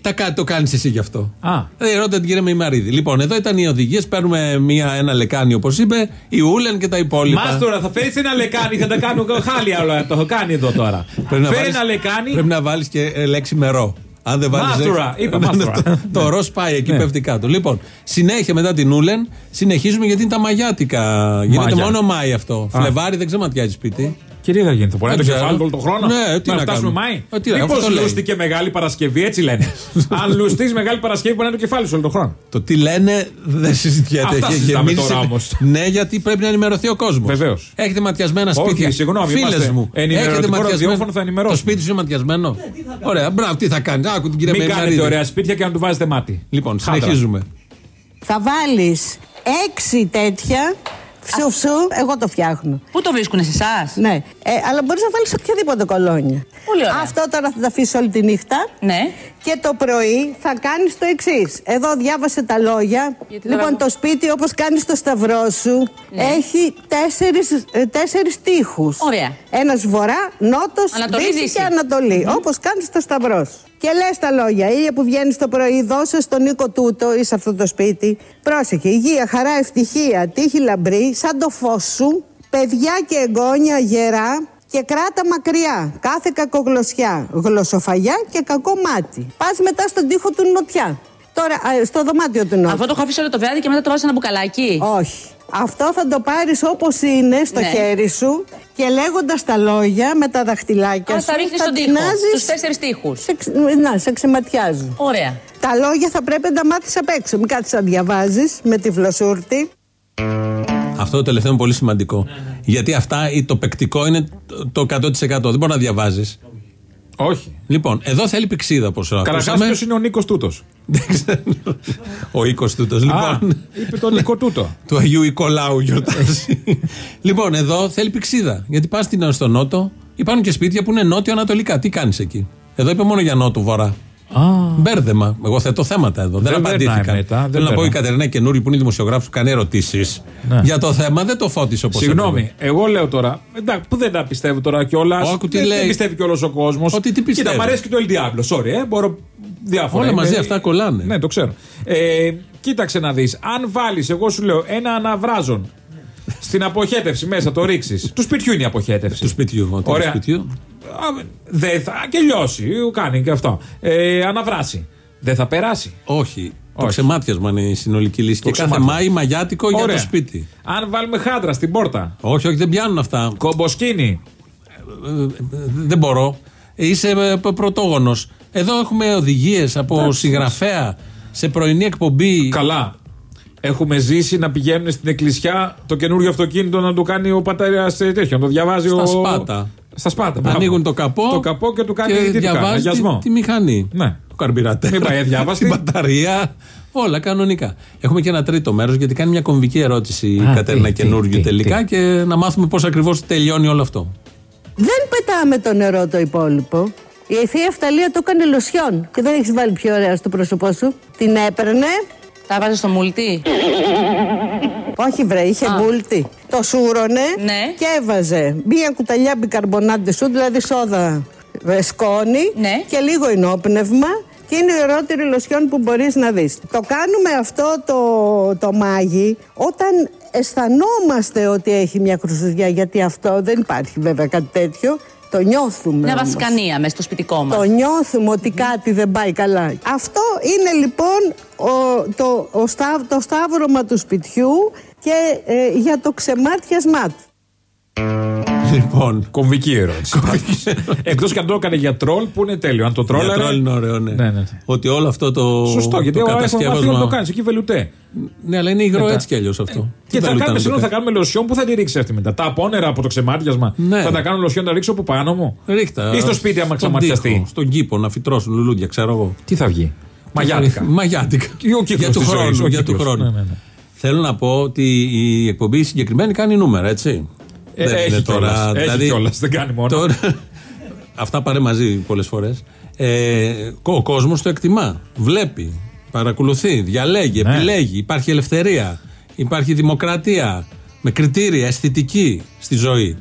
Τα κα- το κάνεις εσύ γι' αυτό. Α. Ε, ρώτα την κυρία Μημαρίδη. Λοιπόν, εδώ ήταν οι οδηγίες. Παίρνουμε μία, ένα λεκάνι, όπως είπε, η Ούλεν και τα υπόλοιπα. Μάστορα, θα φέρεις ένα λεκάνι, θα τα κάνω χάλια όλα. Το έχω κάνει εδώ τώρα. Πρέπει να Φέρει βάλεις- ένα λεκάνι. Πρέπει να βάλεις και ε, λέξη μερό. Αν δεν βάλεις. Μάστορα, είπα μάστορα. (laughs) το το ροζ πάει εκεί, Ναι. πέφτει κάτω. Λοιπόν, συνέχεια μετά την Ούλεν, συνεχίζουμε γιατί είναι τα μαγιάτικα. Γίνεται Μάγια. μόνο Μάη αυτό. Α. Φλεβάρι δεν ξεματιάζει σπίτι. Και τι θα γίνει, θα μπορεί να το Δεν ξέρω. κεφάλι όλο τον χρόνο. Ναι, τι να να φτάσουμε κάνουμε. Μάη. Ε, τι να- Μήπως αυτό το λέει. λούστηκε Μεγάλη Παρασκευή, έτσι λένε. (laughs) Αν λουστείς Μεγάλη Παρασκευή, μπορεί να είναι το κεφάλι σου όλο τον χρόνο. Το τι λένε δεν συζητιέται. Αυτά Και- συζητάμε γεμίζει- τώρα όμως. Ναι, γιατί πρέπει να ενημερωθεί ο κόσμος. Βεβαίως. Έχετε ματιασμένα Όχι, σπίτια. συγγνώμη, Φίλες είμαστε μου. ενημερωτικό ραδιόφωνο, θα ενημερώσουμε. Το σπίτι σου είναι ματιασμένο; Ωραία, μπράβο, τι θα κάνεις; Άκου την κυρία Μην Μεϊμαρίδη. κάνετε ωραία σπίτια και να του βάζετε μάτι. Λοιπόν, Χάντρα. συνεχίζουμε. Θα βάλεις έξι τέτοια φσου εγώ το φτιάχνω. Πού το βρίσκουνε σε εσάς; Ναι, ε, αλλά μπορείς να βάλεις οποιαδήποτε κολόνια. Πολύ ωραία. Αυτό τώρα θα τα αφήσει όλη τη νύχτα. Ναι. Και το πρωί θα κάνεις το εξής. Εδώ διάβασε τα λόγια. Γιατί λοιπόν, τώρα- το σπίτι όπως κάνεις το σταυρό σου Ναι. έχει τέσσερις, ε, τέσσερις τείχους. Ωραία. Ένας βορρά, νότος, Ανατολή, δύση δύση. και ανατολή. Όπως κάνεις το σταυρό σου. Και λες τα λόγια. Ήλια που βγαίνεις το πρωί, δώσε στον Νίκο τούτο ή σε αυτό το σπίτι. Πρόσεχε. Υγεία, χαρά, ευτυχία, τύχη λαμπρή, σαν το φως σου. Παιδιά και εγγόνια γερά και κράτα μακριά. Κάθε κακογλωσσιά, γλωσσοφαγιά και κακό μάτι. Πας μετά στον τοίχο του νοτιά. Τώρα, α, στο δωμάτιο του νότου. Αυτό το έχω αφήσει όλο το βράδυ και μετά το βάζω ένα μπουκαλάκι. Όχι. Αυτό θα το πάρεις όπως είναι στο Ναι. χέρι σου και λέγοντας τα λόγια με τα δαχτυλάκια Άρα σου. θα ρίχνει στον τοίχο. τεινάζεις- Στους τέσσερις τείχου. σε, ξ- να, σε ξεματιάζουν. Ωραία. Τα λόγια θα πρέπει να τα μάθεις απ' έξω. Μην κάτσεις να διαβάζεις με τη φλωσούρτη. Αυτό το τελευταίο είναι πολύ σημαντικό. Γιατί αυτά, ή το παικτικό είναι το- το 100%. Δεν μπορείς να διαβάζεις. Όχι. Λοιπόν, εδώ θέλει πηξίδα όπω Καταρχάς, ποιος είναι ο Νίκος Τούτος; Ο οίκο τούτος. Λοιπόν, είπε τον Νίκο Τούτο. του Αγίου Οικολάου γιορτάζει. λοιπόν, εδώ θέλει πηξίδα. Γιατί πας στον Νότο, υπάρχουν και σπίτια που είναι νότιο-ανατολικά. Τι κάνεις εκεί; Εδώ είπε μόνο για νότο-βορρά. Μπέρδεμα. Εγώ θέτω θέματα εδώ. Δεν, Δεν περνάει απαντήθηκαν. μετά, δεν Θέλω να πω η περνάει. Κατερίνα Καινούρη που είναι δημοσιογράφος που κάνει ερωτήσεις Ναι. για το θέμα δεν το φώτισε όπως Συγγνώμη, εγώ λέω τώρα. Εντάξει, που δεν τα πιστεύω τώρα κιόλας. Άκου τι δεν, λέει. δεν πιστεύει κιόλας ο κόσμος. Ότι τι πιστεύει. Κοίτα, μ' αρέσει και το El Diablo. Sorry, ε, μπορώ διάφορα. Όλα Είμαι- μαζί αυτά κολλάνε. Ναι, το ξέρω. Ε, κοίταξε να δεις. Αν βάλεις, εγώ σου λέω, ένα αναβράζον στην αποχέτευση μέσα, το ρίξει. Του σπιτιού είναι η αποχέτευση. Του σπιτιού. ότι του Ωραία. σπιτιού. Α, Δεν θα. και λιώσει. Κάνει και αυτό. Ε, αναβράσει. Δεν θα περάσει. Όχι. Το Όχι. ξεμάτιασμα είναι η συνολική λύση. Το και κάθε ξεμάτιασμα. Μάη μαγιάτικο για Ωραία. το σπίτι. Αν βάλουμε χάντρα στην πόρτα. Όχι, όχι, δεν πιάνουν αυτά. Κομποσκοίνι. Δεν μπορώ. Είσαι πρωτόγονος. Εδώ έχουμε οδηγίες από Εντάξει. συγγραφέα σε πρωινή εκπομπή. Καλά. Έχουμε ζήσει να πηγαίνουν στην εκκλησιά το καινούριο αυτοκίνητο να του κάνει ο πατέρας τέτοιο. Να το διαβάζει Στα ο. σπάτα. Στα σπάτα. μπράβο. Ανοίγουν το καπό, Το καπό και του κάνει και τι του κάνει, διαβάζει τη, αγιασμό. τη μηχανή. Ναι. Το καρμπυρατέρ. Μην πάει αδιάβαστη. (laughs) Την μπαταρία. Όλα κανονικά. Έχουμε και ένα τρίτο μέρος γιατί κάνει μια κομβική ερώτηση η Α, Κατέρινα τι, τι, καινούργιο τι, τελικά τι. και να μάθουμε πώς ακριβώς τελειώνει όλο αυτό. Δεν πετάμε το νερό το υπόλοιπο. Η θεία Ευταλία το έκανε λοσιόν και δεν έχεις βάλει πιο ωραία στο πρόσωπό σου. Την έπαιρνε. Τα βάζεις στο μουλτί; Όχι βρε, είχε Α. μούλτι. Το σούρωνε Ναι. και έβαζε μία κουταλιά μπικαρμπονάντε σου, δηλαδή σόδα ε, σκόνη Ναι. και λίγο ενόπνευμα και είναι η ωραιότερη λοσιόν που μπορείς να δεις. Το κάνουμε αυτό το, το μάγι όταν αισθανόμαστε ότι έχει μια χρυσουδιά γιατί αυτό δεν υπάρχει βέβαια κάτι τέτοιο. Το νιώθουμε. Μια όμως. βασκανία μέσα στο σπιτικό μας. Το νιώθουμε ότι κάτι δεν πάει καλά. Αυτό είναι λοιπόν ο, το, ο στά- το σταύρωμα του σπιτιού και ε, για το ξεμάτιασμά του. Λοιπόν. Κομβική ερώτηση. Εκτός και αν το έκανε για τρόλ που είναι τέλειο. Αν το τρόλ. Για τρόλ είναι ωραίο, ναι. Ναι, ναι. Ότι όλο αυτό το. Σωστό, γιατί το ο iPhone να το κάνεις εκεί βελουτέ. Ναι, αλλά είναι υγρό Μετά. έτσι κι αλλιώς αυτό. Και Τι θα βελούτα κάνουμε, να το συγγνώμη, θα κάνει. κάνουμε λοσιόν που θα τη ρίξεις αυτή μετά. Τα απόνερα από το ξεμάτιασμα Ναι. θα τα κάνω λοσιόν να ρίξω από πάνω μου. Ρίχτα. Ή στο σπίτι άμα στον ξαματιαστεί. τοίχο, Στον κήπο να φυτρώσουν λουλούδια, ξέρω εγώ. Τι θα βγει; Μαγιάτικα. Μαγιάτικα. Ή ο κύκλος για του της ζωής, χρόνου. ο Για του κύκλος. χρόνου. Ναι, ναι, ναι. Θέλω να πω ότι η εκπομπή συγκεκριμένη κάνει νούμερα, έτσι. Ε, έχει κιόλας. Έχει κιόλας, δεν κάνει μόνο. Τώρα, αυτά πάρε μαζί πολλές φορές. Ε, ο κόσμος το εκτιμά. Βλέπει, παρακολουθεί, διαλέγει, Ναι. επιλέγει. Υπάρχει ελευθερία. Υπάρχει δημοκρατία. Με κριτήρια, αισθητική στη ζωή.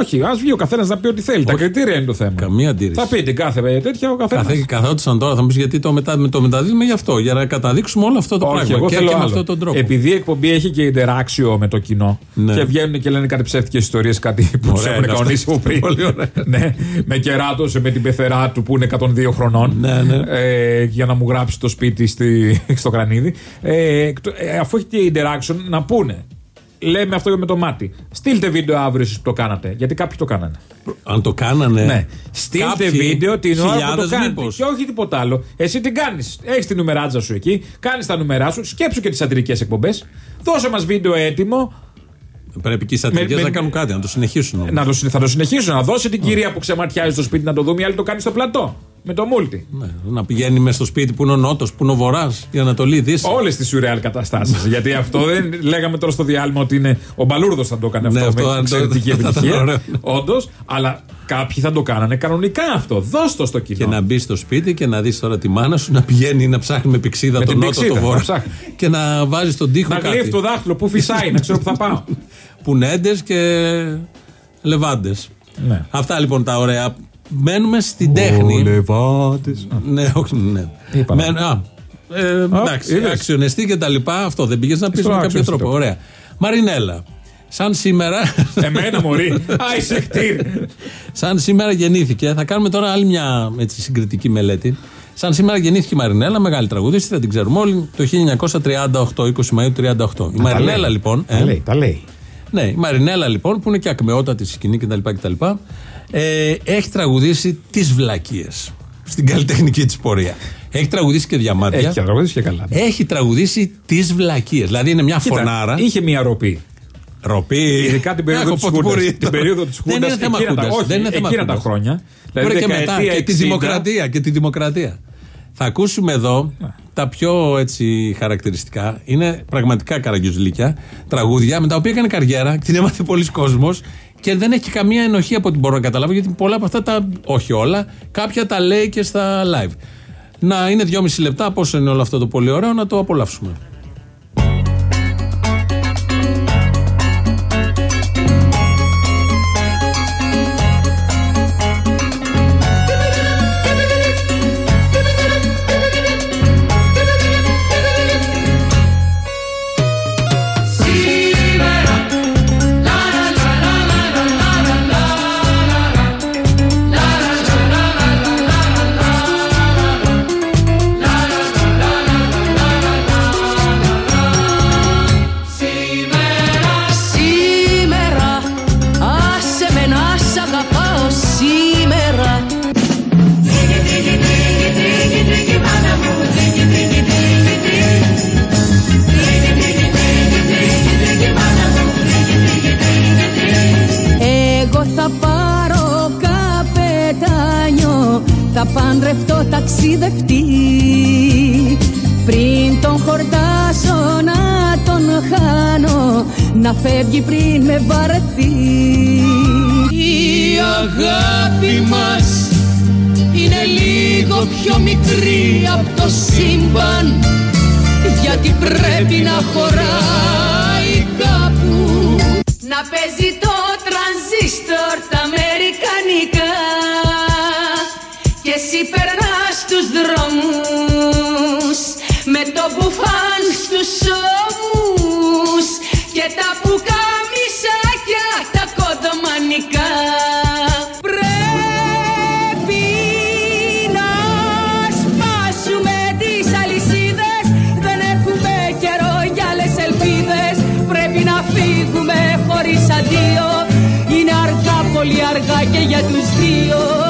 Όχι, ας βγει ο καθένας να πει ό,τι θέλει. Τα κριτήρια είναι το θέμα. Καμία αντίρρηση. Θα πει την κάθε ε, τέτοια ο καθένας. Καθέ, καθόντουσαν τώρα, θα μου πεις γιατί το, μετα, με το μεταδίδουμε γι' αυτό. Για να καταδείξουμε όλο αυτό το Όχι, πράγμα. εγώ και, θέλω και με άλλο. αυτόν τον τρόπο. Επειδή η εκπομπή έχει και interaction με το κοινό Ναι. και βγαίνουν και λένε κάτι ψεύτικε ιστορίες, κάτι που του Ωραία έχουν είναι αυτό. κανονίσει από πριν. Πολύ ωραία. ναι, με κεράτο, με την πεθερά του που είναι 102 χρονών. Ναι, ναι. Ε, για να μου γράψει το σπίτι στη, στο κρανίδι. Ε, εκτο- ε, αφού έχει και interaction, να πούνε. Λέμε αυτό με το μάτι. Στείλτε βίντεο αύριο εσείς που το κάνατε. Γιατί κάποιοι το κάνανε. Αν το κάνανε. Ναι. Στείλτε κάποιοι, βίντεο την ώρα που το χιλιάδες κάνετε. μήπως. Και όχι τίποτα άλλο. Εσύ τι κάνεις. Έχεις την νουμεράτζα σου εκεί, κάνεις τα νούμερά σου, σκέψου και τις σατυρικές εκπομπές. Δώσε μας βίντεο έτοιμο. Πρέπει και οι σατυρικές Με- με- να κάνουν κάτι, να το συνεχίσουν. όμως. Να το, συ- θα το συνεχίσω. Να δώσει την κυρία που ξεματιάζει στο σπίτι να το δούμε. Η άλλη το κάνει στο πλατό. Με το μούλτι. Ναι, να πηγαίνει μες στο σπίτι που είναι ο Νότος, που είναι ο Βορρά, η Ανατολή, η Δύση. Όλες τις σουρεάλ καταστάσεις. Γιατί αυτό δεν (laughs) λέγαμε τώρα στο διάλειμμα ότι είναι ο Μπαλούρδος θα το έκανε αυτό. Ναι, αυτό με αν το- εξαιρετική (laughs) θα ήταν επιτυχία. ωραίο. Όντως, αλλά κάποιοι θα το κάνανε κανονικά αυτό. Δώσ' το στο κοινό. Και να μπει στο σπίτι και να δεις τώρα τη μάνα σου να πηγαίνει να ψάχνει με πηξίδα Με τον την Νότο, πηξίδα, τον να Βόρειο. ψάχνει. Και να βάζεις στον τοίχο Να κάτι. γλύφει το δάχτυλο που φυσάει, να ξέρω που θα πάω. (laughs) Πουνέντε και λεβάντες. Ναι. Αυτά λοιπόν τα ωραία. Μένουμε στην τέχνη. Λεβάντες. Ναι, όχι, ναι. είπα, Μέν- ναι. α, ε, εντάξει, είδες. αξιονεστή και τα λοιπά. Αυτό δεν πήγες να πεις Στο με κάποιο αξιονεστή τρόπο. το. Ωραία. Μαρινέλα. Σαν σήμερα. Εμένα μωρή. Άισεχτήρ. Σαν σήμερα γεννήθηκε. Θα κάνουμε τώρα άλλη μια έτσι, συγκριτική μελέτη. Σαν σήμερα γεννήθηκε η Μαρινέλα, μεγάλη τραγουδίστρια, την ξέρουμε όλοι, το 1938, 20 Μαΐου του 38. Η Μαρινέλα λέει. λοιπόν. Τα λέει, τα λέει. Ναι, η Μαρινέλα λοιπόν, που είναι και ακμεότατη στη σκηνή κτλ. κτλ ε, έχει τραγουδήσει τις βλακίες στην καλλιτεχνική της πορεία. Έχει τραγουδήσει και διαμάντια. Έχει και τραγουδίσει και καλά. Έχει τραγουδήσει τις βλακίες. Δηλαδή είναι μια Κοίτα, φωνάρα. Είχε μια ροπή. Ροπή. Ειδικά την περίοδο Έχω της ποτπούρι. Χούντας. Την περίοδο της Δεν Χούντας. είναι θέμα εκείνα, τα- Χούντας, όχι, δεν είναι θέμα εκείνα τα Χούντας. χρόνια. Μπορεί Δηλαδή και μετά δεκαετία και τη 60. δημοκρατία. Και τη δημοκρατία. Θα ακούσουμε εδώ τα πιο έτσι χαρακτηριστικά. Είναι πραγματικά καραγκιουζλίκια τραγούδια με τα οποία έκανε καριέρα, την έμαθε πολλοί κόσμος και δεν έχει καμία ενοχή από ό,τι μπορώ να καταλάβω γιατί πολλά από αυτά τα. Όχι όλα, κάποια τα λέει και στα live. Να είναι δυόμιση λεπτά, πόσο είναι όλο αυτό το πολύ ωραίο, να το απολαύσουμε. Θα παντρευτώ ταξιδευτή. Πριν τον χορτάσω να τον χάνω Να φεύγει πριν με βαρεθεί. Η αγάπη μας είναι λίγο πιο μικρή από το σύμπαν Γιατί πρέπει να χωράει κάπου. Να παίζει το τρανζίστορ τα για τους δύο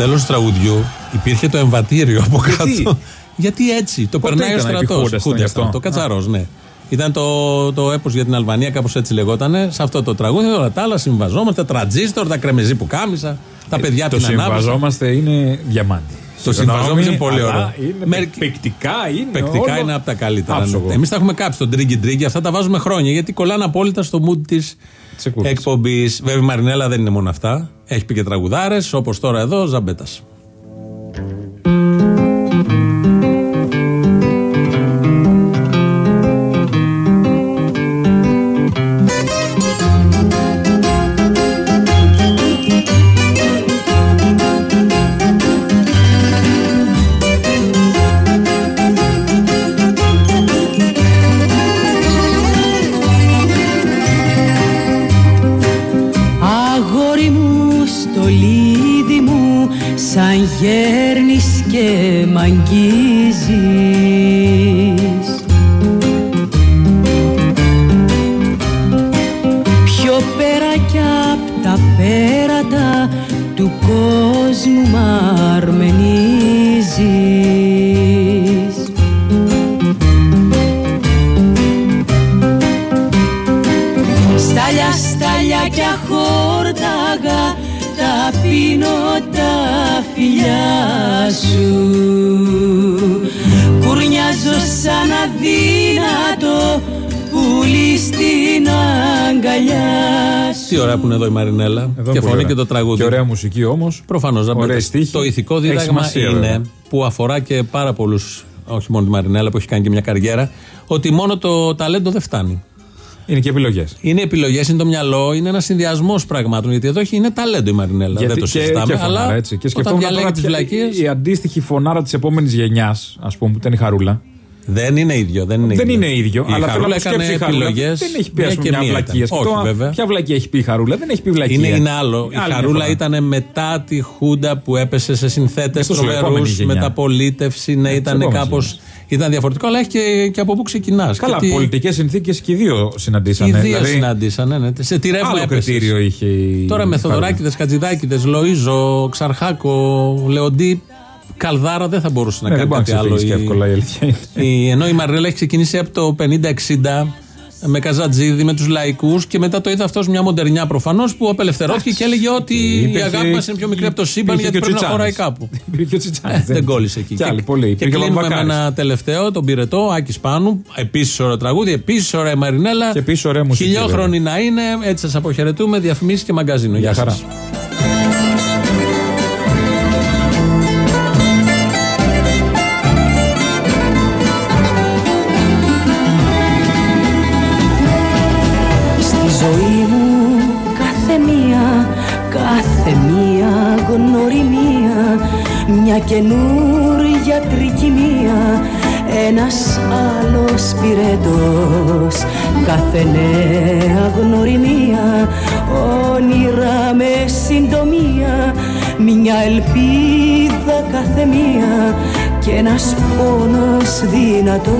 τέλος του τραγουδιού υπήρχε το εμβατήριο από Γιατί; κάτω. Γιατί έτσι. Το Πότε περνάει ο ήταν επί στρατός. Χούντας, ήταν γι' αυτό. Το κατσαρός, ναι. Ήταν το, το έπος για την Αλβανία, κάπως έτσι λεγότανε. Σε αυτό το τραγούδι, όλα τα άλλα συμβαζόμαστε. Τραντζίστορ, τα κρεμεζί που κάμισα, τα παιδιά Ε, Το την ανάβασαν. συμβαζόμαστε είναι διαμάντι. Το συμβαζόμαστε είναι πολύ αλλά ωραίο. Είναι Μερικ- Παικτικά είναι. Παικτικά όλο είναι από τα καλύτερα. άψογο. Εμείς τα έχουμε κάψει τον τρίγκι τρίγκι, αυτά τα βάζουμε χρόνια γιατί κολλάνε απόλυτα στο mood της εκπομπής. Βέβαια η Μαρινέλα δεν είναι μόνο αυτά. Έχει πει και τραγουδάρες, όπως τώρα εδώ, Ζαμπέτας. Στολίδι μου σαν γέρνεις και μ' αγγίζεις σου Τι ωραία που είναι εδώ η Μαρινέλα. Εδώ και πολύ φωνή ωραία. και το τραγούδι. Και ωραία μουσική όμως. Προφανώς. Ωραία στίχη. Το ηθικό Έχει δίδαγμα σημασία, είναι βέβαια. που αφορά και πάρα πολλούς, όχι μόνο τη Μαρινέλα που έχει κάνει και μια καριέρα, ότι μόνο το ταλέντο δεν φτάνει. Είναι και επιλογές. Είναι επιλογές, είναι το μυαλό, είναι ένα συνδυασμός πραγμάτων. Γιατί εδώ έχει, είναι ταλέντο η Μαρινέλα. δεν το συζητάμε. και φωνάρα, αλλά έτσι. Και όταν σκεφτόμουν διαλέγει τώρα τις ποια- βλακίε. η αντίστοιχη φωνάρα της επόμενης γενιάς, ας πούμε, που ήταν η Χαρούλα. Δεν είναι ίδιο. Δεν είναι Δεν ίδιο. είναι ίδιο. Η αλλά θέλω Χαρούλα να έκανε σκέψει η Χαρούλα. επιλογές. Δεν έχει πει ας πούμε, μια βλακία. Όχι, Σκεφτόμουν, βέβαια. Ποια βλακία έχει πει η Χαρούλα. Δεν έχει πει βλακία. Είναι, είναι άλλο. Η Άλλη Χαρούλα διαφορά. ήταν μετά τη Χούντα που έπεσε σε συνθέτες Αυτό σου λέω, τρομερούς, επόμενη γενιά. μεταπολίτευση. Ναι, ήταν επόμενη κάπω. Ήταν διαφορετικό, αλλά έχει και, και από πού ξεκινάς. Καλά, πολιτικές συνθήκες και οι δύο Οι συναντήσανε. δύο δηλαδή, συναντήσανε. Ναι. Σε τι ρεύμα Άλλο έπεσες; κριτήριο είχε η Τώρα με Χαρούλα. Θοδωράκηδες, Χατζηδάκηδε, Λοίζο, Ξαρχάκο, Λεοντή, Καλδάρα δεν θα μπορούσε να Ναι, δεν κάνει μπορεί να κάτι άλλο. ξεφύγεις και Η- εύκολα η αλήθεια είναι. η- ενώ η Μαρινέλα έχει ξεκινήσει από το 50-60 με Καζατζίδη, με τους λαϊκούς και μετά το είδε αυτός μια μοντερνιά προφανώς που απελευθερώθηκε και έλεγε ότι η Υπήρχε- αγάπη μας είναι πιο μικρή από το σύμπαν υπήρχε γιατί και ο πρέπει να χωράει Τσιτσάνης. κάπου. (laughs) Υπήρχε και ο Τσιτσάνης, Ε, δεν κόλλησε εκεί. Κι άλλοι Και- πολλοί. Και Υπήρχε ο κλείνουμε με Βαμβακάρης. ένα τελευταίο, τον πυρετό, Άκης Πάνου. Επίσης ωραίο τραγούδι, επίσης ωραία η Μαρινέλα. Και επίσης ωραία μουσική. Χιλιόχρονη να είναι, έτσι σας αποχαιρετούμε. Διαφημίσεις και μαγκαζίνο. Γεια χαρά. Καινούρια τρικυμία ένας άλλος πυρετός Κάθε νέα γνωριμία, όνειρα με συντομία Μια ελπίδα κάθε μία και ένας πόνος δυνατός